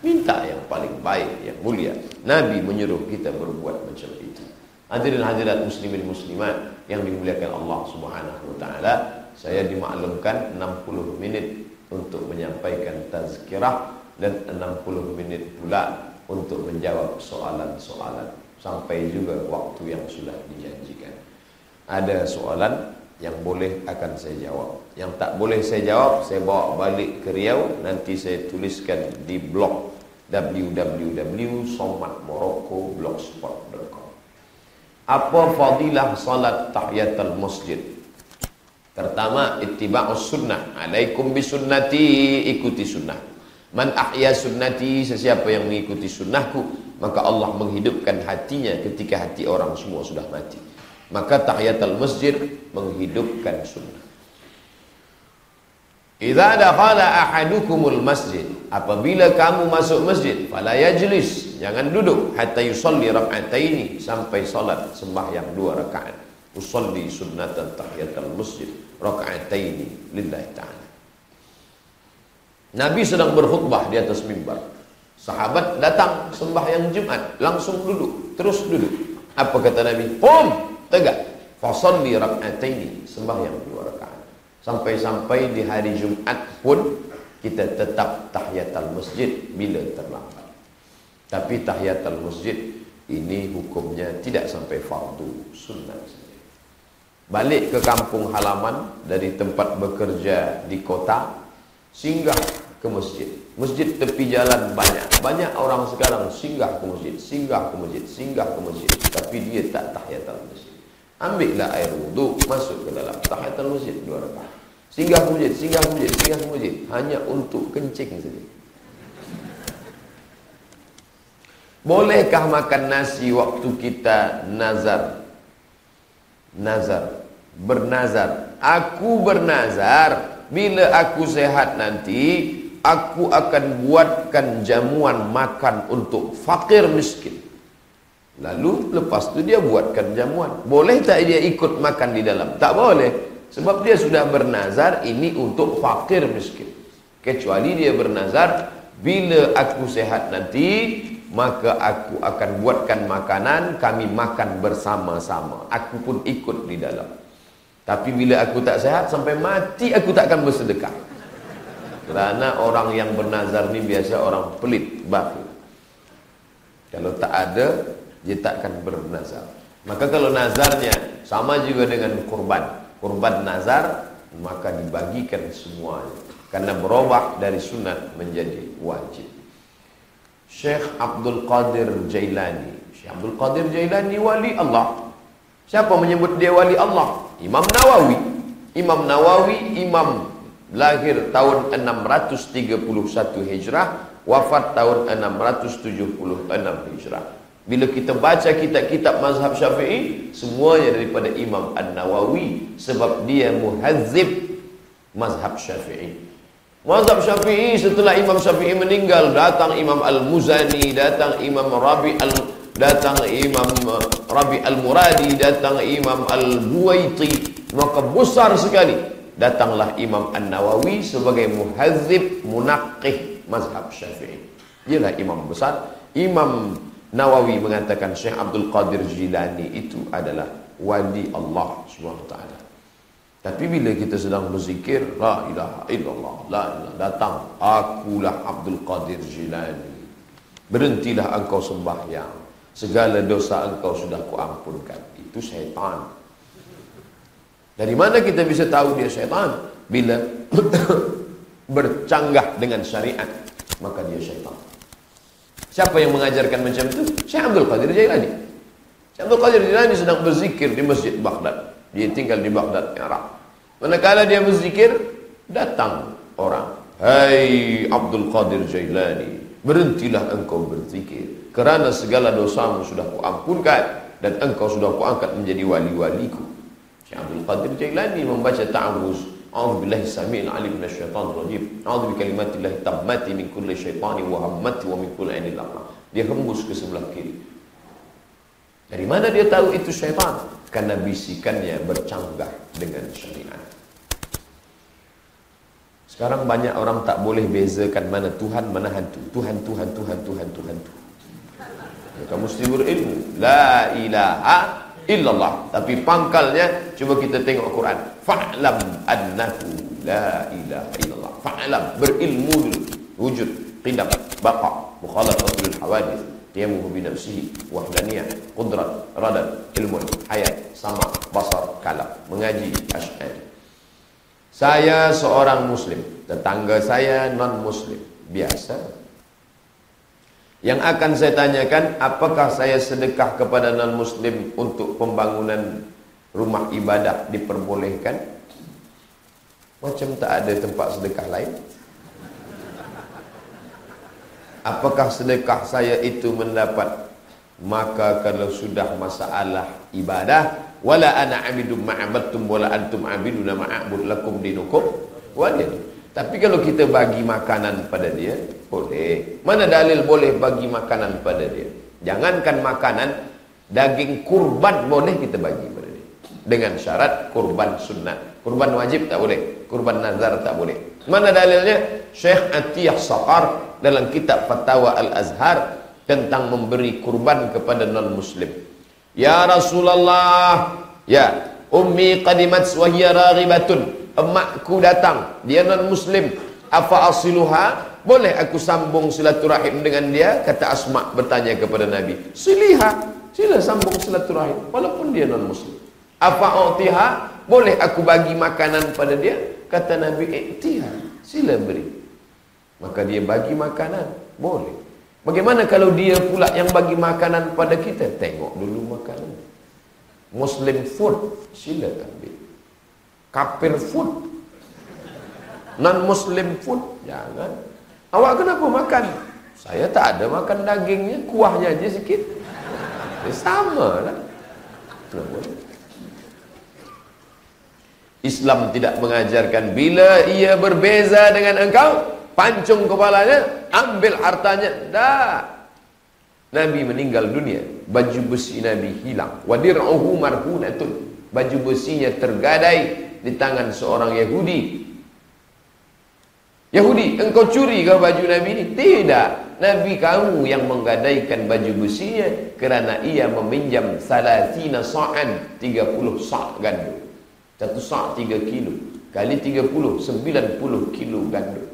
minta yang paling baik yang mulia. Nabi menyuruh kita berbuat macam itu. Hadirin hadirat muslimin muslimat yang dimuliakan Allah Subhanahu taala saya dimaklumkan 60 minit untuk menyampaikan tazkirah dan 60 minit pula untuk menjawab soalan-soalan. Sampai juga waktu yang sudah dijanjikan. Ada soalan yang boleh akan saya jawab. Yang tak boleh saya jawab, saya bawa balik ke Riau, nanti saya tuliskan di blog www.somatmorocco.blogspot.com Apa fadilah salat tahiyatul masjid? Pertama, ittiba'us sunnah. Alaikum bisunnati, ikuti sunnah. Man ahya sunnati, sesiapa yang mengikuti sunnahku, maka Allah menghidupkan hatinya ketika hati orang semua sudah mati. Maka tahiyatul masjid menghidupkan sunnah. Idza dakhala ahadukumul masjid, apabila kamu masuk masjid, fala yajlis, jangan duduk hatta yusalli rak'ataini sampai salat sembahyang dua rakaat. Usalli sunnatan tahiyatul masjid rakaataini lillahi ta'ala. Nabi sedang berkhutbah di atas mimbar. Sahabat datang sembahyang Jumat, langsung duduk, terus duduk. Apa kata Nabi? Qum, tegak. Fasalli rak'ataini, sembahyang dua rakaat. Sampai-sampai di hari Jumat pun kita tetap tahiyatul masjid bila terlambat. Tapi tahiyatul masjid ini hukumnya tidak sampai fardu sunnah. Balik ke kampung halaman dari tempat bekerja di kota, singgah ke masjid. Masjid tepi jalan banyak. Banyak orang sekarang singgah ke masjid, singgah ke masjid, singgah ke masjid. Tapi dia tak tahiyatul masjid. Ambillah air wuduk, masuk ke dalam tahiyatul masjid dua rakaat. Singgah masjid, singgah masjid, singgah masjid. Hanya untuk kencing saja. Bolehkah makan nasi waktu kita nazar? Nazar. Bernazar. Aku bernazar. Bila aku sehat nanti, aku akan buatkan jamuan makan untuk fakir miskin. Lalu lepas tu dia buatkan jamuan. Boleh tak dia ikut makan di dalam? Tak boleh. Sebab dia sudah bernazar ini untuk fakir miskin. Kecuali dia bernazar, bila aku sehat nanti, maka aku akan buatkan makanan kami makan bersama-sama aku pun ikut di dalam tapi bila aku tak sehat sampai mati aku tak akan bersedekah kerana orang yang bernazar ni biasa orang pelit baku kalau tak ada dia tak akan bernazar maka kalau nazarnya sama juga dengan kurban kurban nazar maka dibagikan semuanya karena berubah dari sunat menjadi wajib Syekh Abdul Qadir Jailani. Syekh Abdul Qadir Jailani wali Allah. Siapa menyebut dia wali Allah? Imam Nawawi. Imam Nawawi imam lahir tahun 631 Hijrah, wafat tahun 676 Hijrah. Bila kita baca kitab-kitab mazhab Syafi'i, semuanya daripada Imam An-Nawawi sebab dia muhazzib mazhab Syafi'i. Mazhab Syafi'i setelah Imam Syafi'i meninggal datang Imam Al-Muzani, datang Imam Rabi Al datang Imam uh, Rabi Al-Muradi, datang Imam Al-Buwaiti. Maka besar sekali datanglah Imam An-Nawawi sebagai muhadzib munaqih mazhab Syafi'i. Ialah imam besar. Imam Nawawi mengatakan Syekh Abdul Qadir Jilani itu adalah wali Allah taala. Tapi bila kita sedang berzikir La ilaha illallah La ilaha datang Akulah Abdul Qadir Jilani. Berhentilah engkau sembahyang. Segala dosa engkau sudah kuampunkan. Itu syaitan. Dari mana kita bisa tahu dia syaitan? Bila Bercanggah dengan syariat Maka dia syaitan Siapa yang mengajarkan macam itu? Syekh Abdul Qadir Jilani Syekh Abdul Qadir Jilani sedang berzikir di Masjid Baghdad dia tinggal di Baghdad, Iraq. Manakala dia berzikir, datang orang. Hai Abdul Qadir Jailani, berhentilah engkau berzikir. Kerana segala dosamu sudah kuampunkan dan engkau sudah kuangkat menjadi wali-waliku. Syekh Abdul Qadir Jailani membaca ta'awuz. A'udzu billahi samii'il 'alim minasyaitonir rajim. A'udzu bikalimatillahi tammati min kulli syaitani wa hammati wa min kulli 'ainil Dia hembus ke sebelah kiri. Dari mana dia tahu itu syaitan? Karena bisikannya bercanggah dengan syariat. Sekarang banyak orang tak boleh bezakan mana Tuhan, mana hantu. Tuhan, Tuhan, Tuhan, Tuhan, Tuhan. Tuhan. Kamu mesti berilmu. La ilaha illallah. Tapi pangkalnya, cuba kita tengok Quran. Fa'lam annahu la ilaha illallah. Fa'lam, berilmu dulu. Wujud, qidam, baqa, mukhalafatul hawadith qiyamuhu bi nafsihi wahdaniyah qudrat radad ilmun hayat sama basar kalam mengaji asy'ari saya seorang muslim tetangga saya non muslim biasa yang akan saya tanyakan apakah saya sedekah kepada non muslim untuk pembangunan rumah ibadah diperbolehkan? Macam tak ada tempat sedekah lain. Apakah sedekah saya itu mendapat? Maka kalau sudah masalah ibadah Wala ana abidum ma'abattum Wala antum abiduna ma'abud lakum dinukum. Wala Tapi kalau kita bagi makanan pada dia Boleh Mana dalil boleh bagi makanan pada dia Jangankan makanan Daging kurban boleh kita bagi pada dia Dengan syarat kurban sunnah Kurban wajib tak boleh Kurban nazar tak boleh Mana dalilnya? Syekh Atiyah Saqar dalam kitab Fatwa Al-Azhar tentang memberi kurban kepada non-muslim. Ya Rasulullah, ya, ummi qadimat wa hiya raghibatun. Emakku datang, dia non muslim. Afa asiluha? Boleh aku sambung silaturahim dengan dia? Kata Asma bertanya kepada Nabi. Siliha, sila sambung silaturahim walaupun dia non muslim. Afa utiha? Boleh aku bagi makanan pada dia? Kata Nabi, "Iktiha, sila beri." Maka dia bagi makanan, boleh. Bagaimana kalau dia pula yang bagi makanan pada kita? Tengok dulu makanan. Muslim food, sila ambil. Kafir food. Non-Muslim food, jangan. Awak kenapa makan? Saya tak ada makan dagingnya, kuahnya aja sikit. Ya, sama lah. Islam tidak mengajarkan bila ia berbeza dengan engkau, pancung kepalanya, ambil hartanya. Dah. Nabi meninggal dunia, baju besi Nabi hilang. Wadir'uhu marhunatun. Baju besinya tergadai di tangan seorang Yahudi. Yahudi, engkau curi ke baju Nabi ini? Tidak. Nabi kamu yang menggadaikan baju besinya kerana ia meminjam salatina sa'an 30 sa' gandum. Satu sa' 3 kilo. Kali 30, 90 kilo gandum.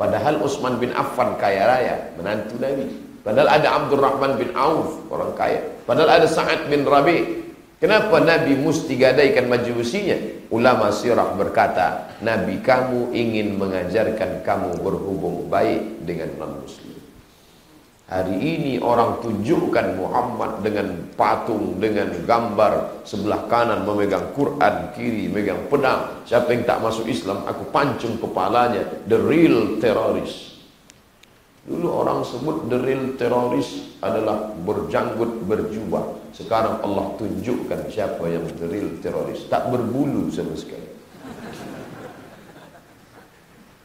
Padahal Utsman bin Affan kaya raya, menantu Nabi. Padahal ada Abdul Rahman bin Auf, orang kaya. Padahal ada Sa'ad bin Rabi. Kenapa Nabi mesti gadaikan baju besinya? Ulama sirah berkata, Nabi kamu ingin mengajarkan kamu berhubung baik dengan non-muslim. Hari ini orang tunjukkan Muhammad dengan patung, dengan gambar sebelah kanan memegang Quran, kiri memegang pedang. Siapa yang tak masuk Islam, aku pancung kepalanya. The real terrorist. Dulu orang sebut the real terrorist adalah berjanggut, berjubah. Sekarang Allah tunjukkan siapa yang real terrorist. Tak berbulu sama sekali.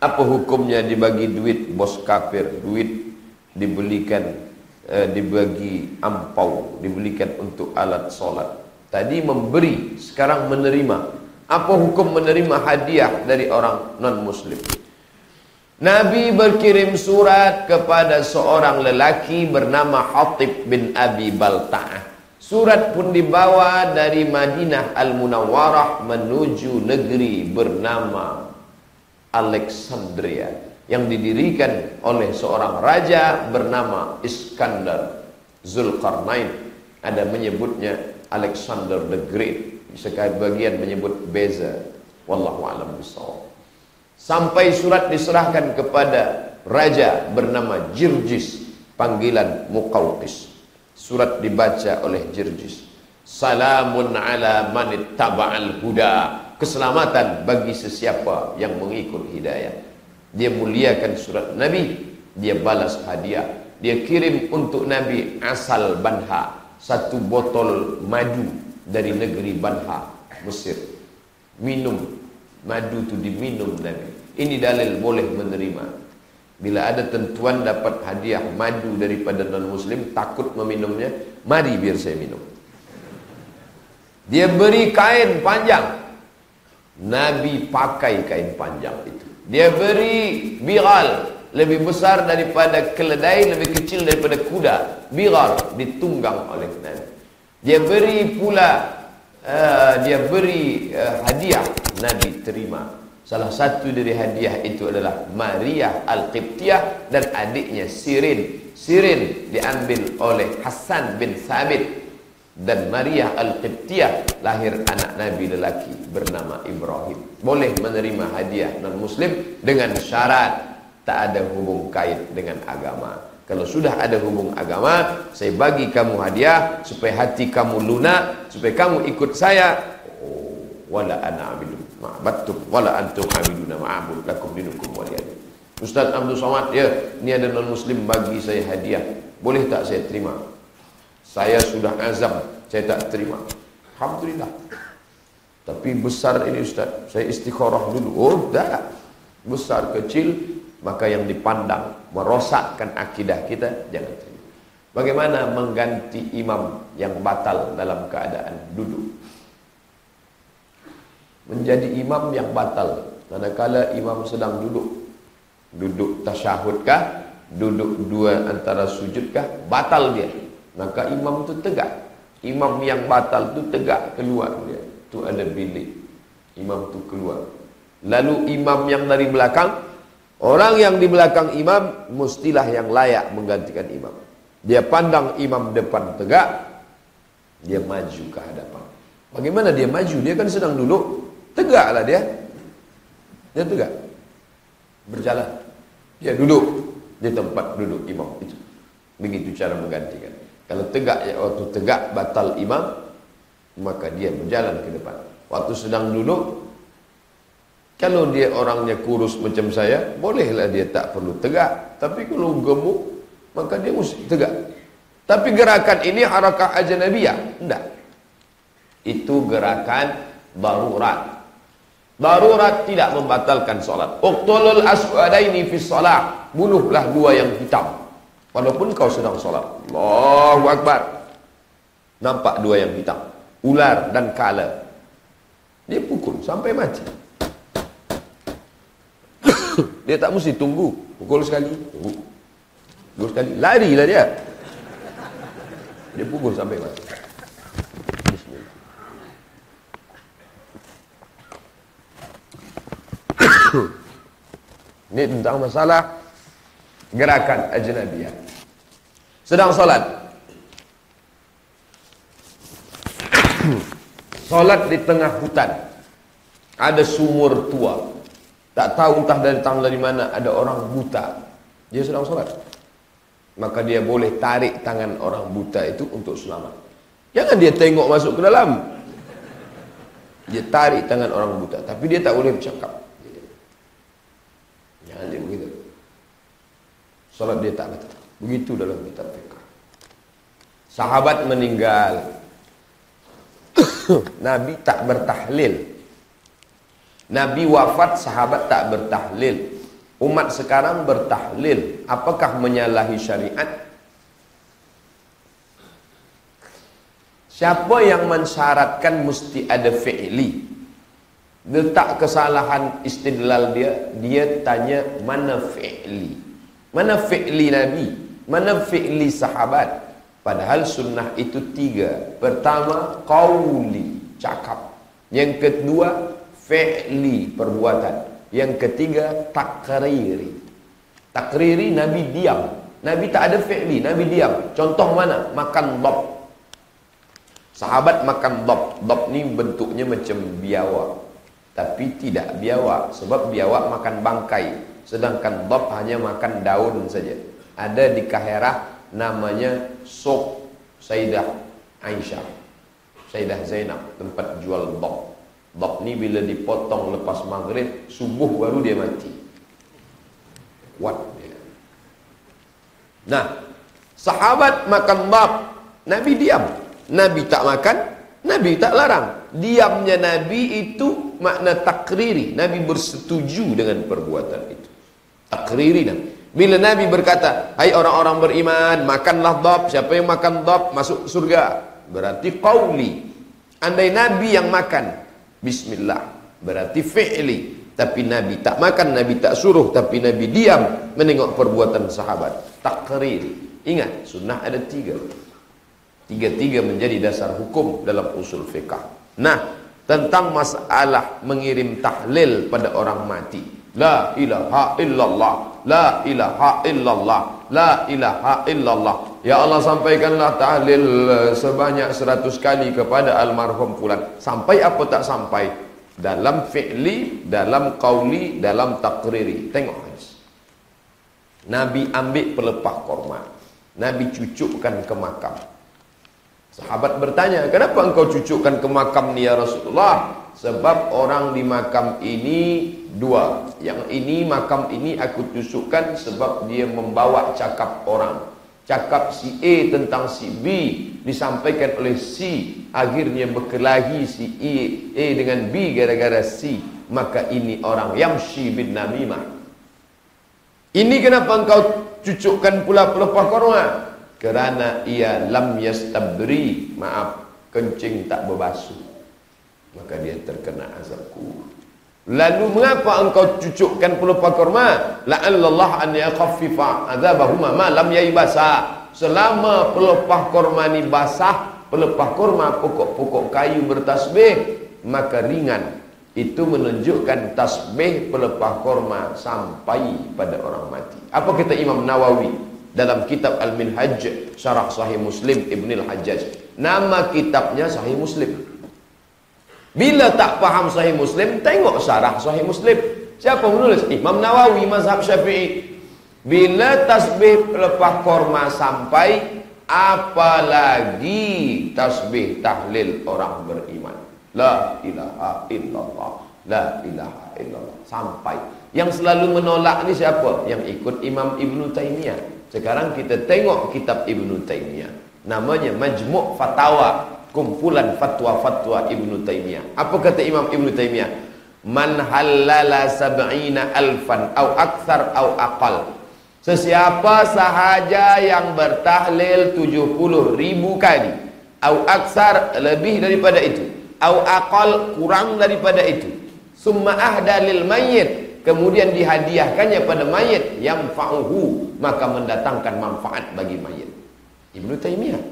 Apa hukumnya dibagi duit bos kafir, duit dibelikan eh, dibagi ampau dibelikan untuk alat solat tadi memberi sekarang menerima apa hukum menerima hadiah dari orang non muslim Nabi berkirim surat kepada seorang lelaki bernama Hatib bin Abi Balta'ah. Surat pun dibawa dari Madinah Al-Munawwarah menuju negeri bernama Alexandria yang didirikan oleh seorang raja bernama Iskandar Zulkarnain. Ada menyebutnya Alexander the Great. Bagian menyebut Beza. Wallahu alam bisawab sampai surat diserahkan kepada raja bernama Jirjis panggilan Muqawqis surat dibaca oleh Jirjis salamun ala man ittaba'al huda. Keselamatan bagi sesiapa yang mengikut hidayah. Dia muliakan surat Nabi. Dia balas hadiah. Dia kirim untuk Nabi asal Banha. Satu botol madu dari negeri Banha Mesir. Minum. Madu tu diminum Nabi. Ini dalil boleh menerima bila ada tentuan dapat hadiah madu daripada non muslim takut meminumnya mari biar saya minum dia beri kain panjang Nabi pakai kain panjang itu dia beri biral lebih besar daripada keledai, lebih kecil daripada kuda. Biral ditunggang oleh Nabi. Dia beri pula uh, dia beri uh, hadiah Nabi terima. Salah satu dari hadiah itu adalah Maria Al-Qibtiyah dan adiknya Sirin. Sirin diambil oleh Hasan bin Thabit dan Maria Al-Qibtiyah lahir anak Nabi lelaki bernama Ibrahim. Boleh menerima hadiah non-muslim dengan syarat tak ada hubung kait dengan agama. Kalau sudah ada hubung agama, saya bagi kamu hadiah supaya hati kamu lunak, supaya kamu ikut saya. Oh, wala ana ma'abattum wala antum abiduna ma'abud lakum dinukum waliyadin. Ustaz Abdul Somad, ya, ini ada non-muslim bagi saya hadiah. Boleh tak saya terima? Saya sudah azam, saya tak terima. Alhamdulillah. Tapi besar ini Ustaz, saya istikharah dulu. Oh, tak. Besar kecil, maka yang dipandang merosakkan akidah kita jangan terima. Bagaimana mengganti imam yang batal dalam keadaan duduk? Menjadi imam yang batal manakala imam sedang duduk. Duduk tasyahud Duduk dua antara sujudkah Batal dia maka imam itu tegak Imam yang batal tu tegak keluar dia. Tu ada bilik. Imam tu keluar. Lalu imam yang dari belakang, orang yang di belakang imam mestilah yang layak menggantikan imam. Dia pandang imam depan tegak, dia maju ke hadapan. Bagaimana dia maju? Dia kan sedang duduk, tegaklah dia. Dia tegak. Berjalan. Dia duduk di tempat duduk imam itu. Begitu cara menggantikan. Kalau tegak ya waktu tegak batal imam, maka dia berjalan ke depan. Waktu sedang duduk, kalau dia orangnya kurus macam saya, bolehlah dia tak perlu tegak. Tapi kalau gemuk, maka dia mesti tegak. Tapi gerakan ini harakah ajnabiyah? Tidak. Itu gerakan darurat. Darurat tidak membatalkan solat. Uqtulul aswadaini fi solat. Bunuhlah dua yang hitam. Walaupun kau sedang solat. Allahu Akbar. Nampak dua yang hitam. Ular dan kala. Dia pukul sampai mati. dia tak mesti tunggu. Pukul sekali. Tunggu. Pukul sekali. Larilah dia. Dia pukul sampai mati. Bismillah. Ini tentang masalah gerakan ajnabiyah. Sedang solat. solat di tengah hutan. Ada sumur tua. Tak tahu entah dari datang dari mana ada orang buta. Dia sedang solat. Maka dia boleh tarik tangan orang buta itu untuk selamat. Jangan dia tengok masuk ke dalam. Dia tarik tangan orang buta. Tapi dia tak boleh bercakap. Jangan dia begitu. Salat dia tak betul. Begitu dalam kitab fiqh. Sahabat meninggal. Nabi tak bertahlil. Nabi wafat, sahabat tak bertahlil. Umat sekarang bertahlil. Apakah menyalahi syariat? Siapa yang mensyaratkan mesti ada fi'li? Letak kesalahan istidlal dia, dia tanya mana fi'li? Mana fi'li Nabi? Mana fi'li sahabat? Padahal sunnah itu tiga. Pertama, qawli, cakap. Yang kedua, fi'li, perbuatan. Yang ketiga, takriri. Takriri, Nabi diam. Nabi tak ada fi'li, Nabi diam. Contoh mana? Makan dob. Sahabat makan dob. Dob ni bentuknya macam biawak. Tapi tidak biawak. Sebab biawak makan bangkai. Sedangkan dob hanya makan daun saja. Ada di Kaherah namanya Sok Sayyidah Aisyah Sayyidah Zainab tempat jual dok dok ni bila dipotong lepas maghrib subuh baru dia mati kuat dia nah sahabat makan dok Nabi diam Nabi tak makan Nabi tak larang diamnya Nabi itu makna takriri Nabi bersetuju dengan perbuatan itu takriri Nabi Bila Nabi berkata, hai orang-orang beriman, makanlah dab. Siapa yang makan dab, masuk surga. Berarti qawli. Andai Nabi yang makan, bismillah. Berarti fi'li. Tapi Nabi tak makan, Nabi tak suruh. Tapi Nabi diam menengok perbuatan sahabat. Takrir. Ingat, sunnah ada tiga. Tiga-tiga menjadi dasar hukum dalam usul fiqah. Nah, tentang masalah mengirim tahlil pada orang mati. La ilaha illallah La ilaha illallah La ilaha illallah. Ya Allah sampaikanlah tahlil eh, sebanyak seratus kali kepada almarhum fulan. Sampai apa tak sampai? Dalam fi'li, dalam qawli, dalam takriri Tengok hadis. Nabi ambil pelepah korma. Nabi cucukkan ke makam Sahabat bertanya Kenapa engkau cucukkan ke makam ni ya Rasulullah Sebab orang di makam ini dua. Yang ini makam ini aku tusukkan sebab dia membawa cakap orang. Cakap si A tentang si B disampaikan oleh C. Akhirnya berkelahi si A, A dengan B gara-gara C. Maka ini orang yang si bin Namimah. Ini kenapa engkau cucukkan pula pelepah korma? Kerana ia lam yastabri. Maaf, kencing tak berbasuh maka dia terkena azab kubur. Lalu mengapa engkau cucukkan pelupa kurma? La'allallah an yakhaffifa azabahuma ma lam yaibasa. Selama pelupa kurma ni basah, pelepah kurma, pokok-pokok kayu bertasbih, maka ringan. Itu menunjukkan tasbih pelepah kurma sampai pada orang mati. Apa kata Imam Nawawi dalam kitab Al-Minhaj, Syarah Sahih Muslim Ibn Al-Hajjaj. Nama kitabnya Sahih Muslim. Bila tak faham Sahih Muslim, tengok Syarah Sahih Muslim. Siapa menulis? Imam Nawawi, mazhab Syafi'i. Bila tasbih pelepah korma sampai Apalagi tasbih tahlil orang beriman La ilaha illallah La ilaha illallah Sampai Yang selalu menolak ni siapa? Yang ikut Imam Ibn Taymiyah Sekarang kita tengok kitab Ibn Taymiyah Namanya Majmuk Fatawa Kumpulan fatwa-fatwa Ibn Taymiyah Apa kata Imam Ibn Taymiyah? Man halala sab'ina alfan Au aksar au aqal. Sesiapa sahaja yang bertahlil 70 ribu kali Au aksar lebih daripada itu Au akal kurang daripada itu. Summa ahda lil mayit Kemudian dihadiahkannya pada mayit Yang fa'uhu Maka mendatangkan manfaat bagi mayit Ibn Taymiyah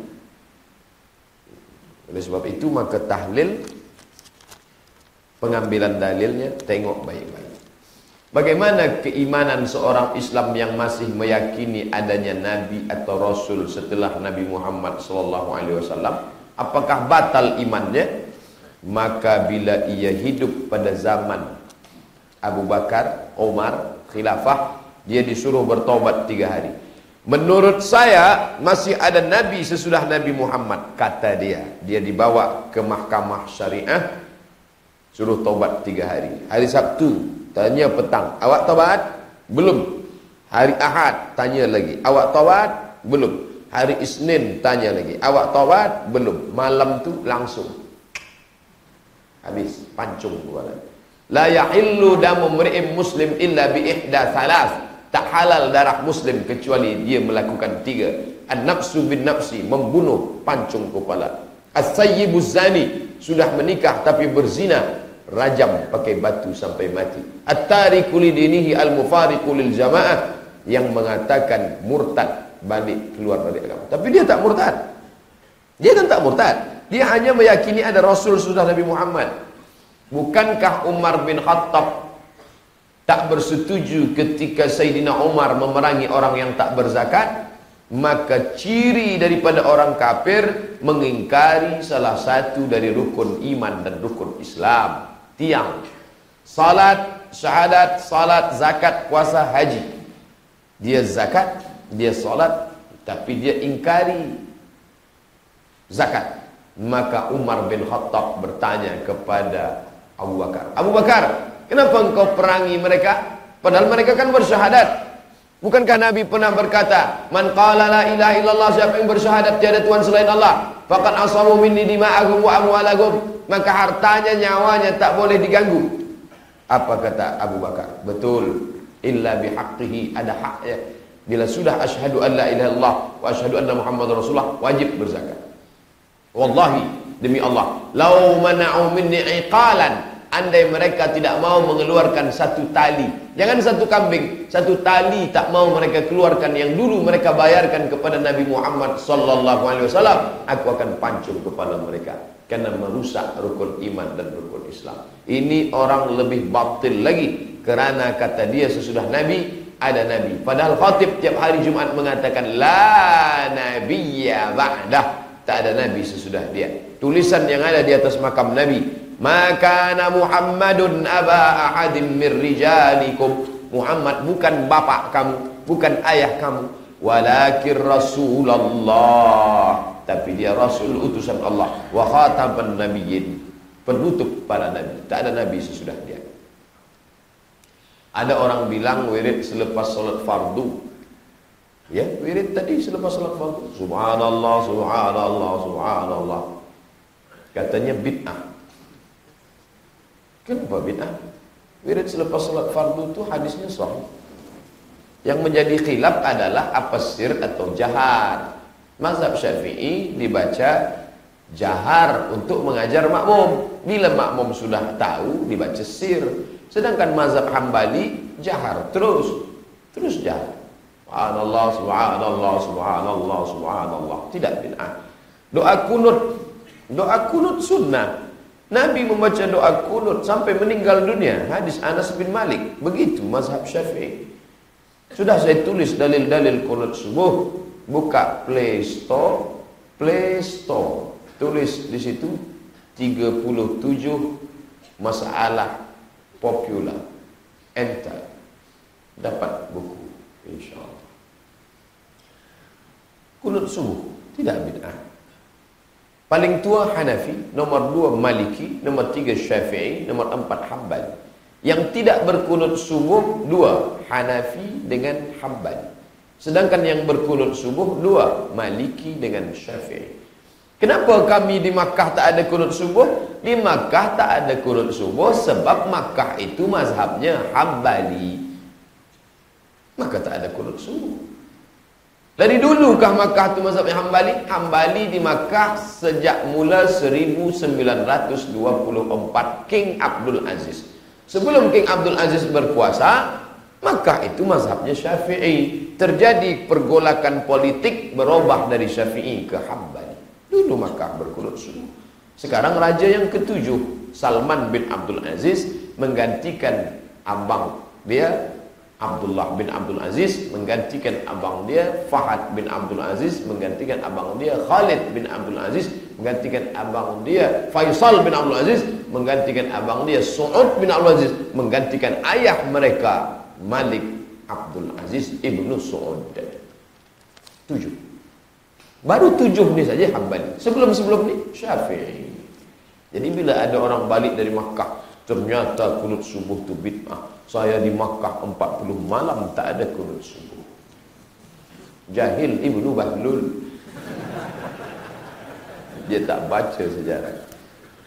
Oleh sebab itu maka tahlil Pengambilan dalilnya Tengok baik-baik Bagaimana keimanan seorang Islam yang masih meyakini adanya nabi atau rasul setelah Nabi Muhammad sallallahu alaihi wasallam? Apakah batal imannya? Maka bila ia hidup pada zaman Abu Bakar, Umar, khilafah, dia disuruh bertobat tiga hari. Menurut saya masih ada nabi sesudah Nabi Muhammad kata dia. Dia dibawa ke mahkamah syariah suruh tobat tiga hari. Hari Sabtu Tanya petang, awak taubat? Belum. Hari Ahad tanya lagi, awak taubat? Belum. Hari Isnin tanya lagi, awak taubat? Belum. Malam tu langsung. Habis pancung kepala. La yahillu damu mri'in muslim illa bi ihda. Tak halal darah muslim kecuali dia melakukan tiga. An-nafsu bin nafsi membunuh pancung kepala. As-sayyibu zani sudah menikah tapi berzina rajam pakai batu sampai mati at-tariku lidinihi al-mufariqu lil jamaah yang mengatakan murtad balik keluar dari agama tapi dia tak murtad dia kan tak murtad dia hanya meyakini ada rasul sudah Nabi Muhammad bukankah Umar bin Khattab tak bersetuju ketika Sayyidina Umar memerangi orang yang tak berzakat? Maka ciri daripada orang kafir mengingkari salah satu dari rukun iman dan rukun Islam. Tiang. Salat syahadat salat zakat puasa haji. Dia zakat dia salat tapi dia ingkari zakat. Maka Umar bin Khattab bertanya kepada Abu Bakar Abu Bakar kenapa engkau perangi mereka padahal mereka kan bersyahadat Bukankah Nabi pernah berkata, "Man qala la ilaha illallah siapa yang bersyahadat tiada tuhan selain Allah, faqad asamu minni dima'ahum wa amwalahum." Maka hartanya, nyawanya tak boleh diganggu. Apa kata Abu Bakar? Betul. Illa bihaqqihi ada haknya. Bila sudah asyhadu an la ilaha illallah wa asyhadu anna muhammadar rasulullah wajib berzakat. Wallahi demi Allah, lau mana'u minni iqalan. Andai mereka tidak mau mengeluarkan satu tali. Jangan satu kambing. Satu tali tak mau mereka keluarkan yang dulu mereka bayarkan kepada Nabi Muhammad sallallahu alaihi wasallam. Aku akan pancung kepala mereka karena merusak rukun iman dan rukun Islam. Ini orang lebih batil lagi kerana kata dia sesudah Nabi ada Nabi. Padahal khatib tiap hari Jumat mengatakan la nabiyya ba'dah tak ada Nabi sesudah dia. Tulisan yang ada di atas makam Nabi. Maka Muhammadun aba ahadim mir rijalikum. Muhammad bukan bapak kamu bukan ayah kamu. Walakin Rasulullah. Tapi dia rasul utusan Allah. Wa khataman nabiyyin. Penutup para nabi. Tak ada nabi sesudah dia. Ada orang bilang wirid selepas solat fardu ya wirid tadi selepas solat fardu subhanallah subhanallah subhanallah katanya bid'ah Kenapa bid'ah? Wirid selepas salat fardu itu hadisnya sahih. Yang menjadi khilaf adalah apa sir atau jahar. Mazhab Syafi'i dibaca jahar untuk mengajar makmum. Bila makmum sudah tahu dibaca sir. Sedangkan mazhab Hambali jahar terus. Terus jahar. Subhanallah, subhanallah, subhanallah, subhanallah. Tidak bid'ah. Doa kunut. Doa kunut sunnah. Nabi membaca doa kunut sampai meninggal dunia. Hadis Anas bin Malik. Begitu mazhab syafi'i. Sudah saya tulis dalil-dalil kunut subuh. Buka Play Store. Play Store. Tulis di situ 37 masalah popular. Enter. Dapat buku. InsyaAllah. Kunut subuh. Tidak bid'ah. Paling tua Hanafi, nomor dua Maliki, nomor tiga Syafi'i, nomor empat Hanbal. Yang tidak berkunut subuh dua Hanafi dengan Hanbal. Sedangkan yang berkunut subuh dua Maliki dengan Syafi'i. Kenapa kami di Makkah tak ada kunut subuh? Di Makkah tak ada kunut subuh sebab Makkah itu mazhabnya Hambali. Maka tak ada kunut subuh. Dari dulukah Makkah itu mazhab Hambali? Hambali di Makkah sejak mula 1924 King Abdul Aziz. Sebelum King Abdul Aziz berkuasa, Makkah itu mazhabnya Syafi'i. Terjadi pergolakan politik berubah dari Syafi'i ke Hambali. Dulu Makkah berkulut subuh. Sekarang raja yang ketujuh, Salman bin Abdul Aziz menggantikan abang dia Abdullah bin Abdul Aziz menggantikan abang dia Fahad bin Abdul Aziz menggantikan abang dia Khalid bin Abdul Aziz menggantikan abang dia Faisal bin Abdul Aziz menggantikan abang dia Su'ud bin Abdul Aziz menggantikan ayah mereka Malik Abdul Aziz ibnu Su'ud. Tujuh. Baru tujuh ni saja Hambali sebelum-sebelum ni Syafi'i. Jadi bila ada orang balik dari Makkah ternyata kunut subuh tu bid'ah saya di Makkah 40 malam tak ada kunut subuh. Jahil Ibnu Bahlul. Dia tak baca sejarah.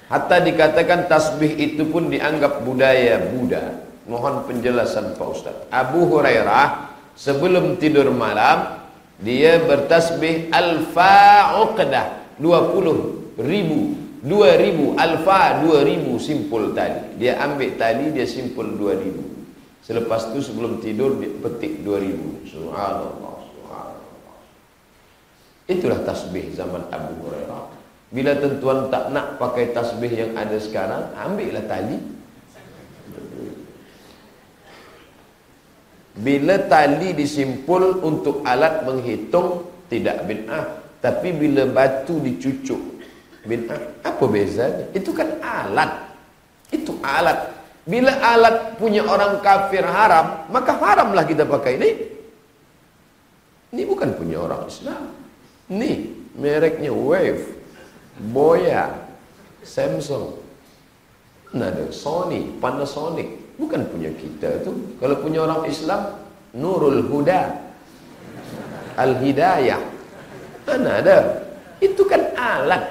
Hatta dikatakan tasbih itu pun dianggap budaya Buddha. Mohon penjelasan Pak Ustaz. Abu Hurairah sebelum tidur malam dia bertasbih alfa uqdah 20 ribu 2000 alfa 2000 simpul tali. Dia ambil tali dia simpul 2000. Selepas tu sebelum tidur petik 2000. Subhanallah. Subhanallah. Itulah tasbih zaman Abu Hurairah. Bila tentuan tak nak pakai tasbih yang ada sekarang, ambillah tali. Bila tali disimpul untuk alat menghitung tidak bid'ah, tapi bila batu dicucuk bid'ah, apa bezanya? Itu kan alat. Itu alat Bila alat punya orang kafir haram, maka haramlah kita pakai ini. Ini bukan punya orang Islam. Ini mereknya Wave, Boya, Samsung. Ada Sony, Panasonic. Bukan punya kita tu. Kalau punya orang Islam, Nurul Huda, Al-Hidayah. Mana ada? Itu kan alat.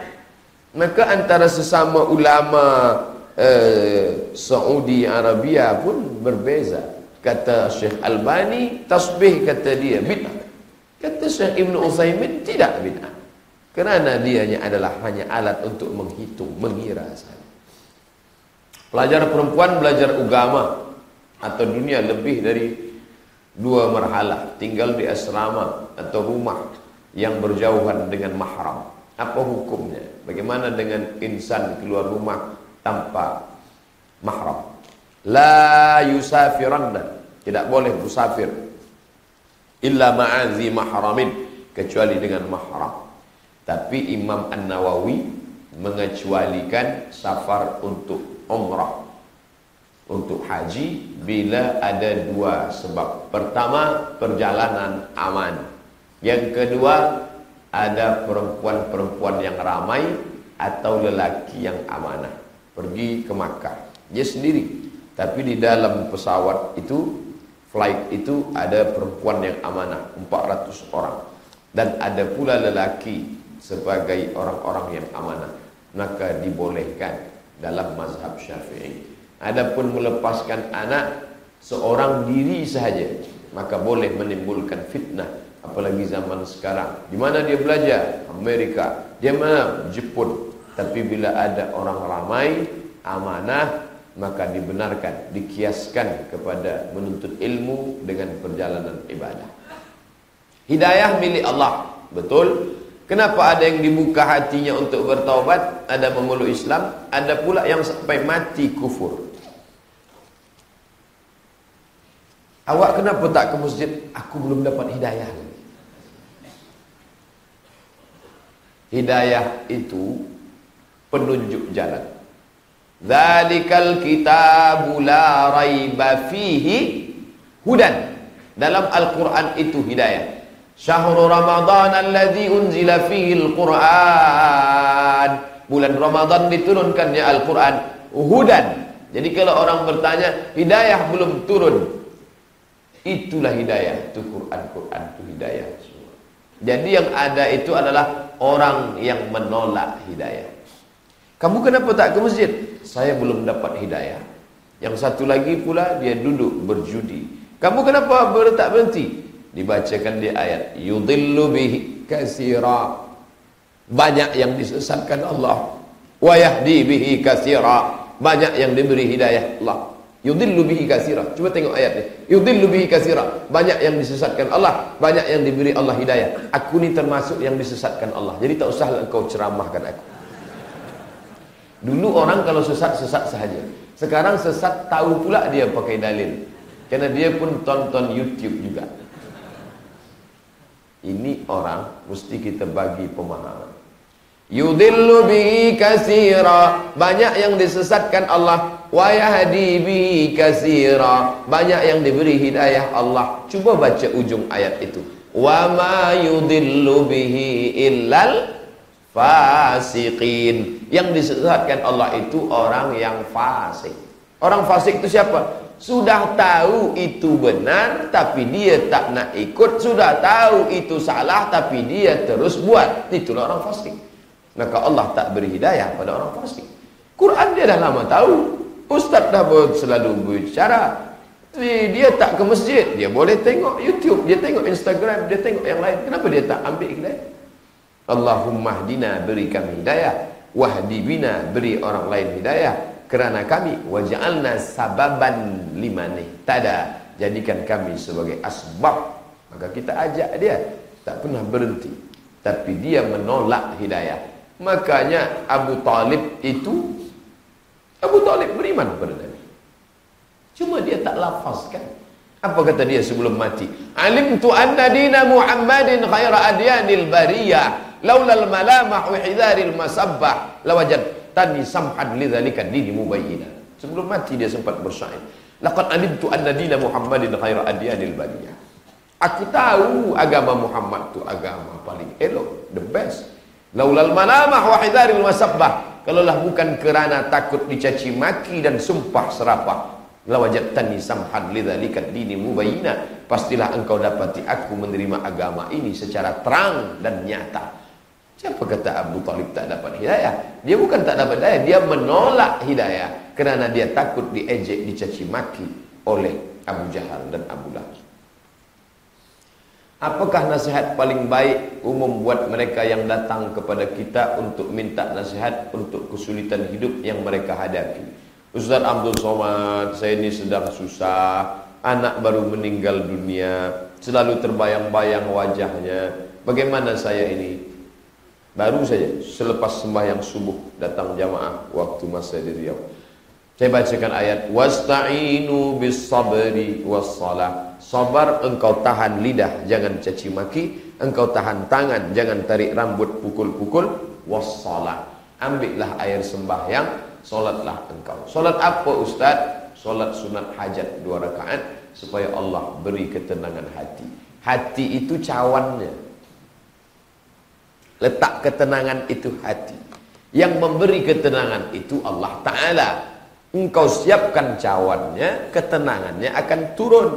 Maka antara sesama ulama eh, Saudi Arabia pun berbeza. Kata Syekh Albani, tasbih kata dia bid'ah. Kata Syekh Ibn Uthaymin, tidak bid'ah. Kerana dianya adalah hanya alat untuk menghitung, mengira saja. Pelajar perempuan belajar agama atau dunia lebih dari dua marhalah. Tinggal di asrama atau rumah yang berjauhan dengan mahram. Apa hukumnya? Bagaimana dengan insan keluar rumah tanpa mahram. La yusafiranna. Tidak boleh musafir. Illa ma'azi mahramin. Kecuali dengan mahram. Tapi Imam An-Nawawi mengecualikan safar untuk umrah. Untuk haji bila ada dua sebab. Pertama, perjalanan aman. Yang kedua, ada perempuan-perempuan yang ramai atau lelaki yang amanah pergi ke Makkah. Dia sendiri. Tapi di dalam pesawat itu flight itu ada perempuan yang amanah 400 orang. Dan ada pula lelaki sebagai orang-orang yang amanah. Maka dibolehkan dalam mazhab syafi'i. Adapun melepaskan anak seorang diri sahaja maka boleh menimbulkan fitnah. Apalagi zaman sekarang. Di mana dia belajar? Amerika. Dia mana? Jepun tapi bila ada orang ramai amanah maka dibenarkan dikiaskan kepada menuntut ilmu dengan perjalanan ibadah. Hidayah milik Allah, betul? Kenapa ada yang dibuka hatinya untuk bertaubat, ada memeluk Islam, ada pula yang sampai mati kufur. Awak kenapa tak ke masjid? Aku belum dapat hidayah Hidayah itu penunjuk jalan. Zalikal kitabu la raiba fihi hudan. Dalam Al-Quran itu hidayah. Syahrul Ramadan alladhi unzila fihi al-Quran. Bulan Ramadan diturunkannya Al-Quran. Hudan. Jadi kalau orang bertanya, hidayah belum turun. Itulah hidayah. Itu Quran. Quran itu hidayah. Jadi yang ada itu adalah orang yang menolak hidayah. Kamu kenapa tak ke masjid? Saya belum dapat hidayah. Yang satu lagi pula dia duduk berjudi. Kamu kenapa ber tak berhenti? dibacakan di ayat yudhillu bihi katsira banyak yang disesatkan Allah. Wa yahdi bihi katsira banyak yang diberi hidayah Allah. Yudhillu bihi katsira cuba tengok ayat ni. Yudhillu bihi katsira banyak yang disesatkan Allah. Banyak yang diberi Allah hidayah. Aku ni termasuk yang disesatkan Allah. Jadi tak usah engkau ceramahkan aku dulu orang kalau sesat sesat sahaja sekarang sesat tahu pula dia pakai dalil kerana dia pun tonton YouTube juga ini orang mesti kita bagi pemahaman. Yudillu bihi kasira. Banyak yang disesatkan Allah. Wa yahdi bihi kasira. Banyak yang diberi hidayah Allah. Cuba baca ujung ayat itu. Wa ma yudillu bihi illal fasiqin. Yang disesatkan Allah itu orang yang fasik. Orang fasik itu siapa? sudah tahu itu benar tapi dia tak nak ikut. Sudah tahu itu salah tapi dia terus buat. Itulah orang fasik. Maka Allah tak beri hidayah pada orang fasik. Quran dia dah lama tahu. Ustaz dah selalu berbicara. Dia tak ke masjid dia boleh tengok YouTube dia tengok Instagram dia tengok yang lain. Kenapa dia tak ambil hidayah Allahumma hdina berikan hidayah. Wahdi bina beri orang lain hidayah. Kerana kami waja'alna sababan limani tada jadikan kami sebagai asbab. Maka kita ajak dia. Tak pernah berhenti. Tapi dia menolak hidayah. Makanya Abu Talib itu Abu Talib beriman kepada Nabi. Cuma dia tak lafazkan. Apa kata dia sebelum mati? Alim tu anna dina muhammadin khaira adyanil bariyah laulal malamah wa hidharil masabbah lawajad tani sam'an lidzalika dini mubayyina. Sebelum mati dia sempat bersyair. Laqad alimtu anna dina Muhammadin khaira adyanil bariyah. Aku tahu agama Muhammad tu agama paling elok, the best. Laulal manamah wa hidaril wasabbah. Kalaulah bukan kerana takut dicaci maki dan sumpah serapah. Lawajatani samhan lidzalika dini mubayyina. Pastilah engkau dapati aku menerima agama ini secara terang dan nyata. Siapa kata Abu Talib tak dapat hidayah? Dia bukan tak dapat hidayah, dia menolak hidayah kerana dia takut diejek, dicaci maki oleh Abu Jahal dan Abu Lahab. Apakah nasihat paling baik umum buat mereka yang datang kepada kita untuk minta nasihat untuk kesulitan hidup yang mereka hadapi? Ustaz Abdul Somad, saya ini sedang susah, anak baru meninggal dunia, selalu terbayang-bayang wajahnya. Bagaimana saya ini? Baru saja selepas sembahyang subuh datang jamaah waktu masa di Riau. Saya bacakan ayat wasta'inu bis sabri was salah. Sabar engkau tahan lidah jangan caci maki, engkau tahan tangan jangan tarik rambut pukul-pukul was salah. Ambillah air sembahyang, solatlah engkau. Solat apa ustaz? Solat sunat hajat dua rakaat supaya Allah beri ketenangan hati. Hati itu cawannya. Letak ketenangan itu hati. Yang memberi ketenangan itu Allah Ta'ala. Engkau siapkan cawannya, ketenangannya akan turun.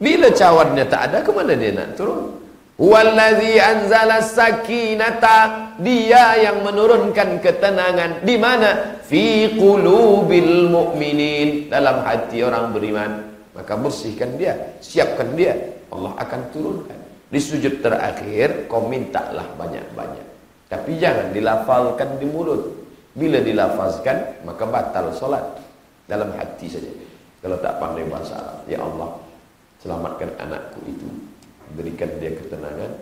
Bila cawannya tak ada, ke mana dia nak turun? Wallazi anzala sakinata dia yang menurunkan ketenangan di mana fi qulubil mu'minin dalam hati orang beriman maka bersihkan dia siapkan dia Allah akan turunkan di sujud terakhir kau mintalah banyak-banyak. Tapi jangan dilafalkan di mulut. Bila dilafazkan maka batal solat dalam hati saja. Kalau tak pandai bahasa Arab, ya Allah, selamatkan anakku itu. Berikan dia ketenangan,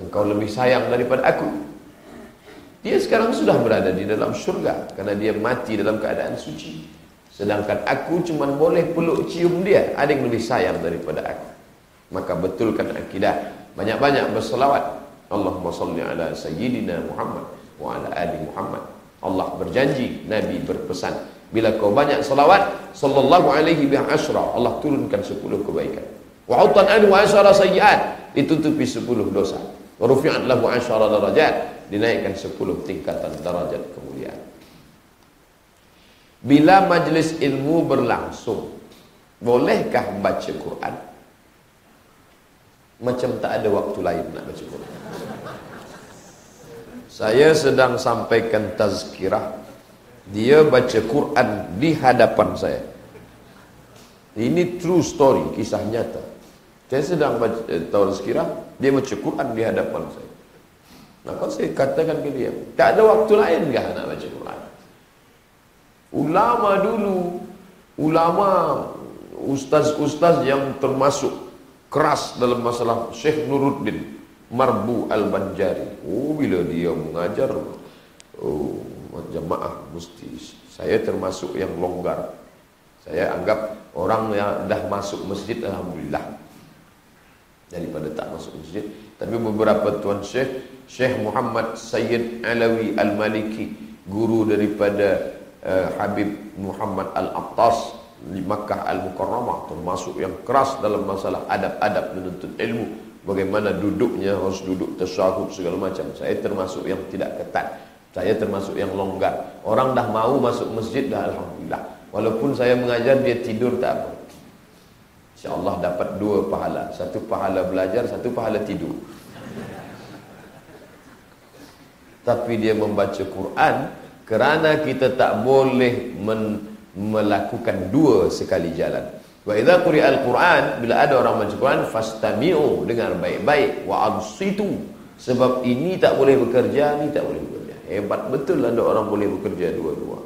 Engkau lebih sayang daripada aku. Dia sekarang sudah berada di dalam syurga karena dia mati dalam keadaan suci. Sedangkan aku cuma boleh peluk cium dia. Ada yang lebih sayang daripada aku. Maka betulkan akidah. Banyak-banyak berselawat. Allahumma salli ala sayyidina Muhammad wa ala ali Muhammad. Allah berjanji, Nabi berpesan. Bila kau banyak selawat, sallallahu alaihi bi asyra, Allah turunkan 10 kebaikan. Wa utan anhu asyara sayyiat, ditutupi 10 dosa. Wa rufi'at lahu asyara darajat, dinaikkan 10 tingkatan darajat kemuliaan. Bila majlis ilmu berlangsung, bolehkah baca Quran? Macam tak ada waktu lain nak baca Quran. Saya sedang sampaikan tazkirah. Dia baca Quran di hadapan saya. Ini true story, kisah nyata. Saya sedang baca eh, tazkirah Dia baca Quran di hadapan saya. Maka saya katakan ke dia? Tak ada waktu lain kah nak baca Quran? Ulama dulu Ulama Ustaz-ustaz yang termasuk Keras dalam masalah Syekh Nuruddin Marbu Al-Banjari. Oh, bila dia mengajar, oh, jemaah mesti. Saya termasuk yang longgar. Saya anggap orang yang dah masuk masjid, Alhamdulillah. Daripada tak masuk masjid. Tapi beberapa tuan syekh, Syekh Muhammad Sayyid Alawi Al-Maliki, guru daripada uh, Habib Muhammad Al-Attas di Makkah Al-Mukarramah, termasuk yang keras dalam masalah adab-adab menuntut ilmu. Bagaimana duduknya harus duduk tersahut segala macam. Saya termasuk yang tidak ketat. Saya termasuk yang longgar. Orang dah mau masuk masjid dah Alhamdulillah. Walaupun saya mengajar dia tidur tak apa. insyaAllah dapat dua pahala. Satu pahala belajar satu pahala tidur. Tapi dia membaca Quran kerana kita tak boleh melakukan dua sekali jalan Wa idza quri'al Qur'an bila ada orang baca Quran fastami'u dengar baik-baik wa ansitu sebab ini tak boleh bekerja ni tak boleh bekerja. Hebat betul ada orang boleh bekerja dua-dua.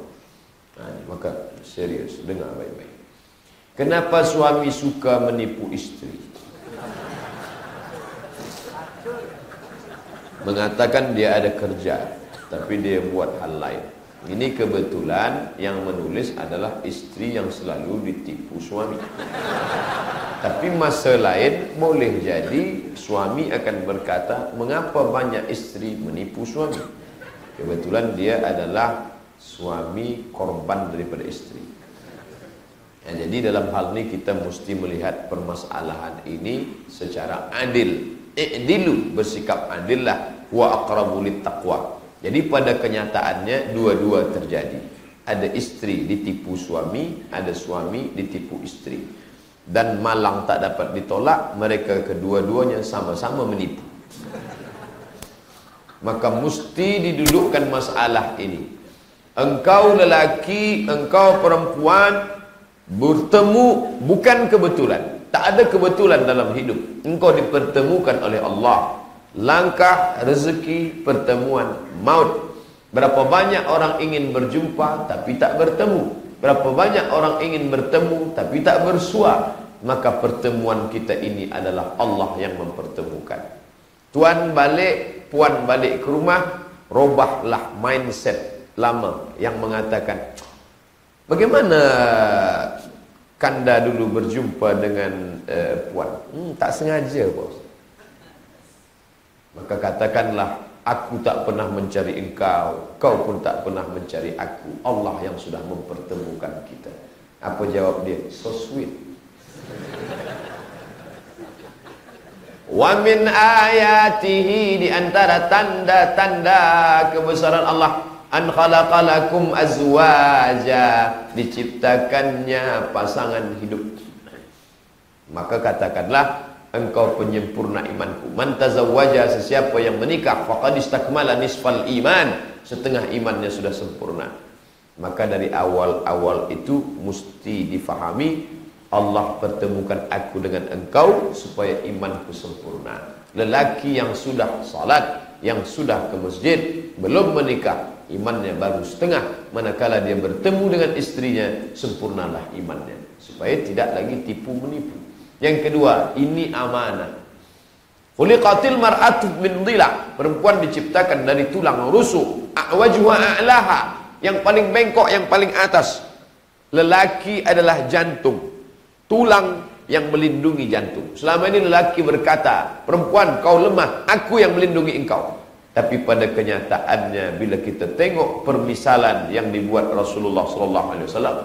Ha, maka serius dengar baik-baik. Kenapa suami suka menipu isteri? Mengatakan dia ada kerja tapi dia buat hal lain. Ini kebetulan yang menulis adalah istri yang selalu ditipu suami. Tapi masa lain boleh jadi suami akan berkata, mengapa banyak istri menipu suami? Kebetulan dia adalah suami korban daripada istri. Ya, jadi dalam hal ini kita mesti melihat permasalahan ini secara adil. I'dilu bersikap adillah wa aqrabu taqwa. Jadi pada kenyataannya dua-dua terjadi. Ada istri ditipu suami, ada suami ditipu istri. Dan malang tak dapat ditolak, mereka kedua-duanya sama-sama menipu. Maka mesti didudukkan masalah ini. Engkau lelaki, engkau perempuan bertemu bukan kebetulan. Tak ada kebetulan dalam hidup. Engkau dipertemukan oleh Allah langkah rezeki pertemuan maut. Berapa banyak orang ingin berjumpa tapi tak bertemu. Berapa banyak orang ingin bertemu tapi tak bersua. Maka pertemuan kita ini adalah Allah yang mempertemukan. Tuan balik puan balik ke rumah robahlah mindset lama yang mengatakan bagaimana kanda dulu berjumpa dengan uh, puan? Hmm, tak sengaja bos Maka katakanlah Aku tak pernah mencari engkau Kau pun tak pernah mencari aku. Allah yang sudah mempertemukan kita. Apa jawab dia? So sweet. Wa min ayatihi di antara tanda-tanda kebesaran Allah an khalaqalakum azwaja diciptakannya pasangan hidup. Maka katakanlah engkau penyempurna imanku. Man tazawwaja sesiapa yang menikah faqad istakmala nisfal iman. Setengah imannya sudah sempurna. Maka dari awal-awal itu mesti difahami Allah pertemukan aku dengan engkau supaya imanku sempurna. Lelaki yang sudah salat yang sudah ke masjid belum menikah imannya baru setengah. Manakala dia bertemu dengan istrinya sempurnalah imannya. Supaya tidak lagi tipu menipu yang kedua, ini amanah. Khuliqatil mar'atu min dhila. Perempuan diciptakan dari tulang rusuk. A'wajuha a'laha. Yang paling bengkok, yang paling atas. Lelaki adalah jantung. Tulang yang melindungi jantung. Selama ini lelaki berkata, perempuan kau lemah, aku yang melindungi engkau. Tapi pada kenyataannya bila kita tengok permisalan yang dibuat Rasulullah sallallahu alaihi wasallam,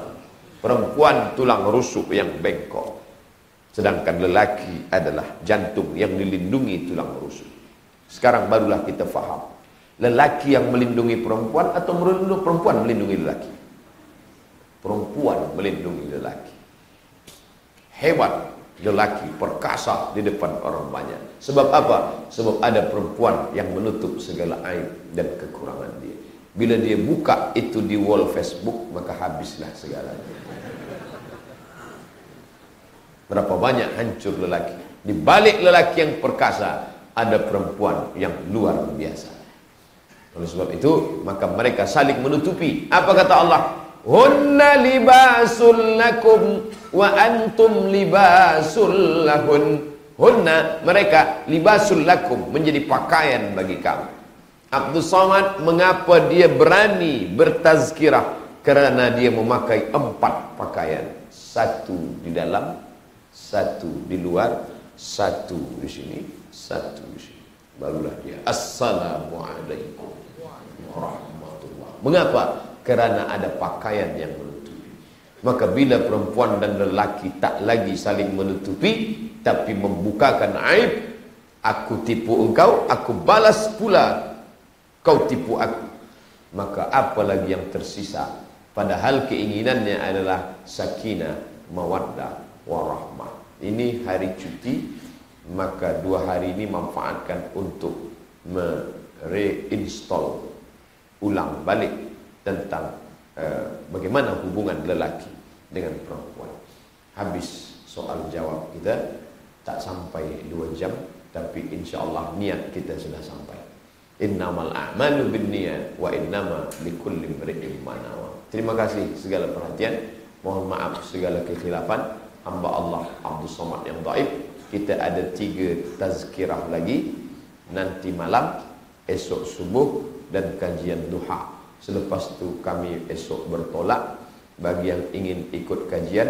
perempuan tulang rusuk yang bengkok. Sedangkan lelaki adalah jantung yang dilindungi tulang rusuk. Sekarang barulah kita faham. Lelaki yang melindungi perempuan atau perempuan melindungi lelaki? Perempuan melindungi lelaki. Hebat lelaki perkasa di depan orang banyak. Sebab apa? Sebab ada perempuan yang menutup segala aib dan kekurangan dia. Bila dia buka itu di wall Facebook, maka habislah segalanya. Berapa banyak hancur lelaki. Di balik lelaki yang perkasa, ada perempuan yang luar biasa. Oleh sebab itu, maka mereka saling menutupi. Apa kata Allah? Hunna libasul lakum wa antum libasul lahun. Hunna mereka libasul lakum menjadi pakaian bagi kamu. Abdul Samad mengapa dia berani bertazkirah kerana dia memakai empat pakaian. Satu di dalam, satu di luar, satu di sini, satu di sini. Barulah dia. Assalamualaikum warahmatullahi Mengapa? Kerana ada pakaian yang menutupi. Maka bila perempuan dan lelaki tak lagi saling menutupi, tapi membukakan aib, aku tipu engkau, aku balas pula kau tipu aku. Maka apa lagi yang tersisa? Padahal keinginannya adalah sakinah, mawaddah, warahmah. Ini hari cuti, maka dua hari ini manfaatkan untuk mereinstall ulang balik tentang uh, bagaimana hubungan lelaki dengan perempuan. Habis soal jawab kita tak sampai dua jam, tapi insya Allah niat kita sudah sampai. Innamal a'malu bin niat wa innama likulli imri'in ma Terima kasih segala perhatian. Mohon maaf segala kekhilafan hamba Allah Abdul Somad yang daib kita ada tiga tazkirah lagi. Nanti malam esok subuh dan kajian duha. Selepas tu kami esok bertolak. Bagi yang ingin ikut kajian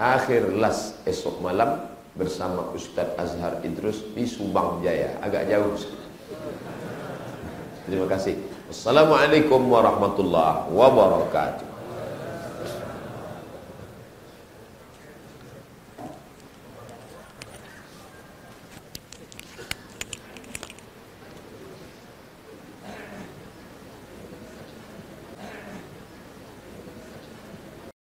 akhir las esok malam bersama Ustaz Azhar Idrus di Subang Jaya. Agak jauh. Terima kasih. Assalamualaikum warahmatullahi wabarakatuh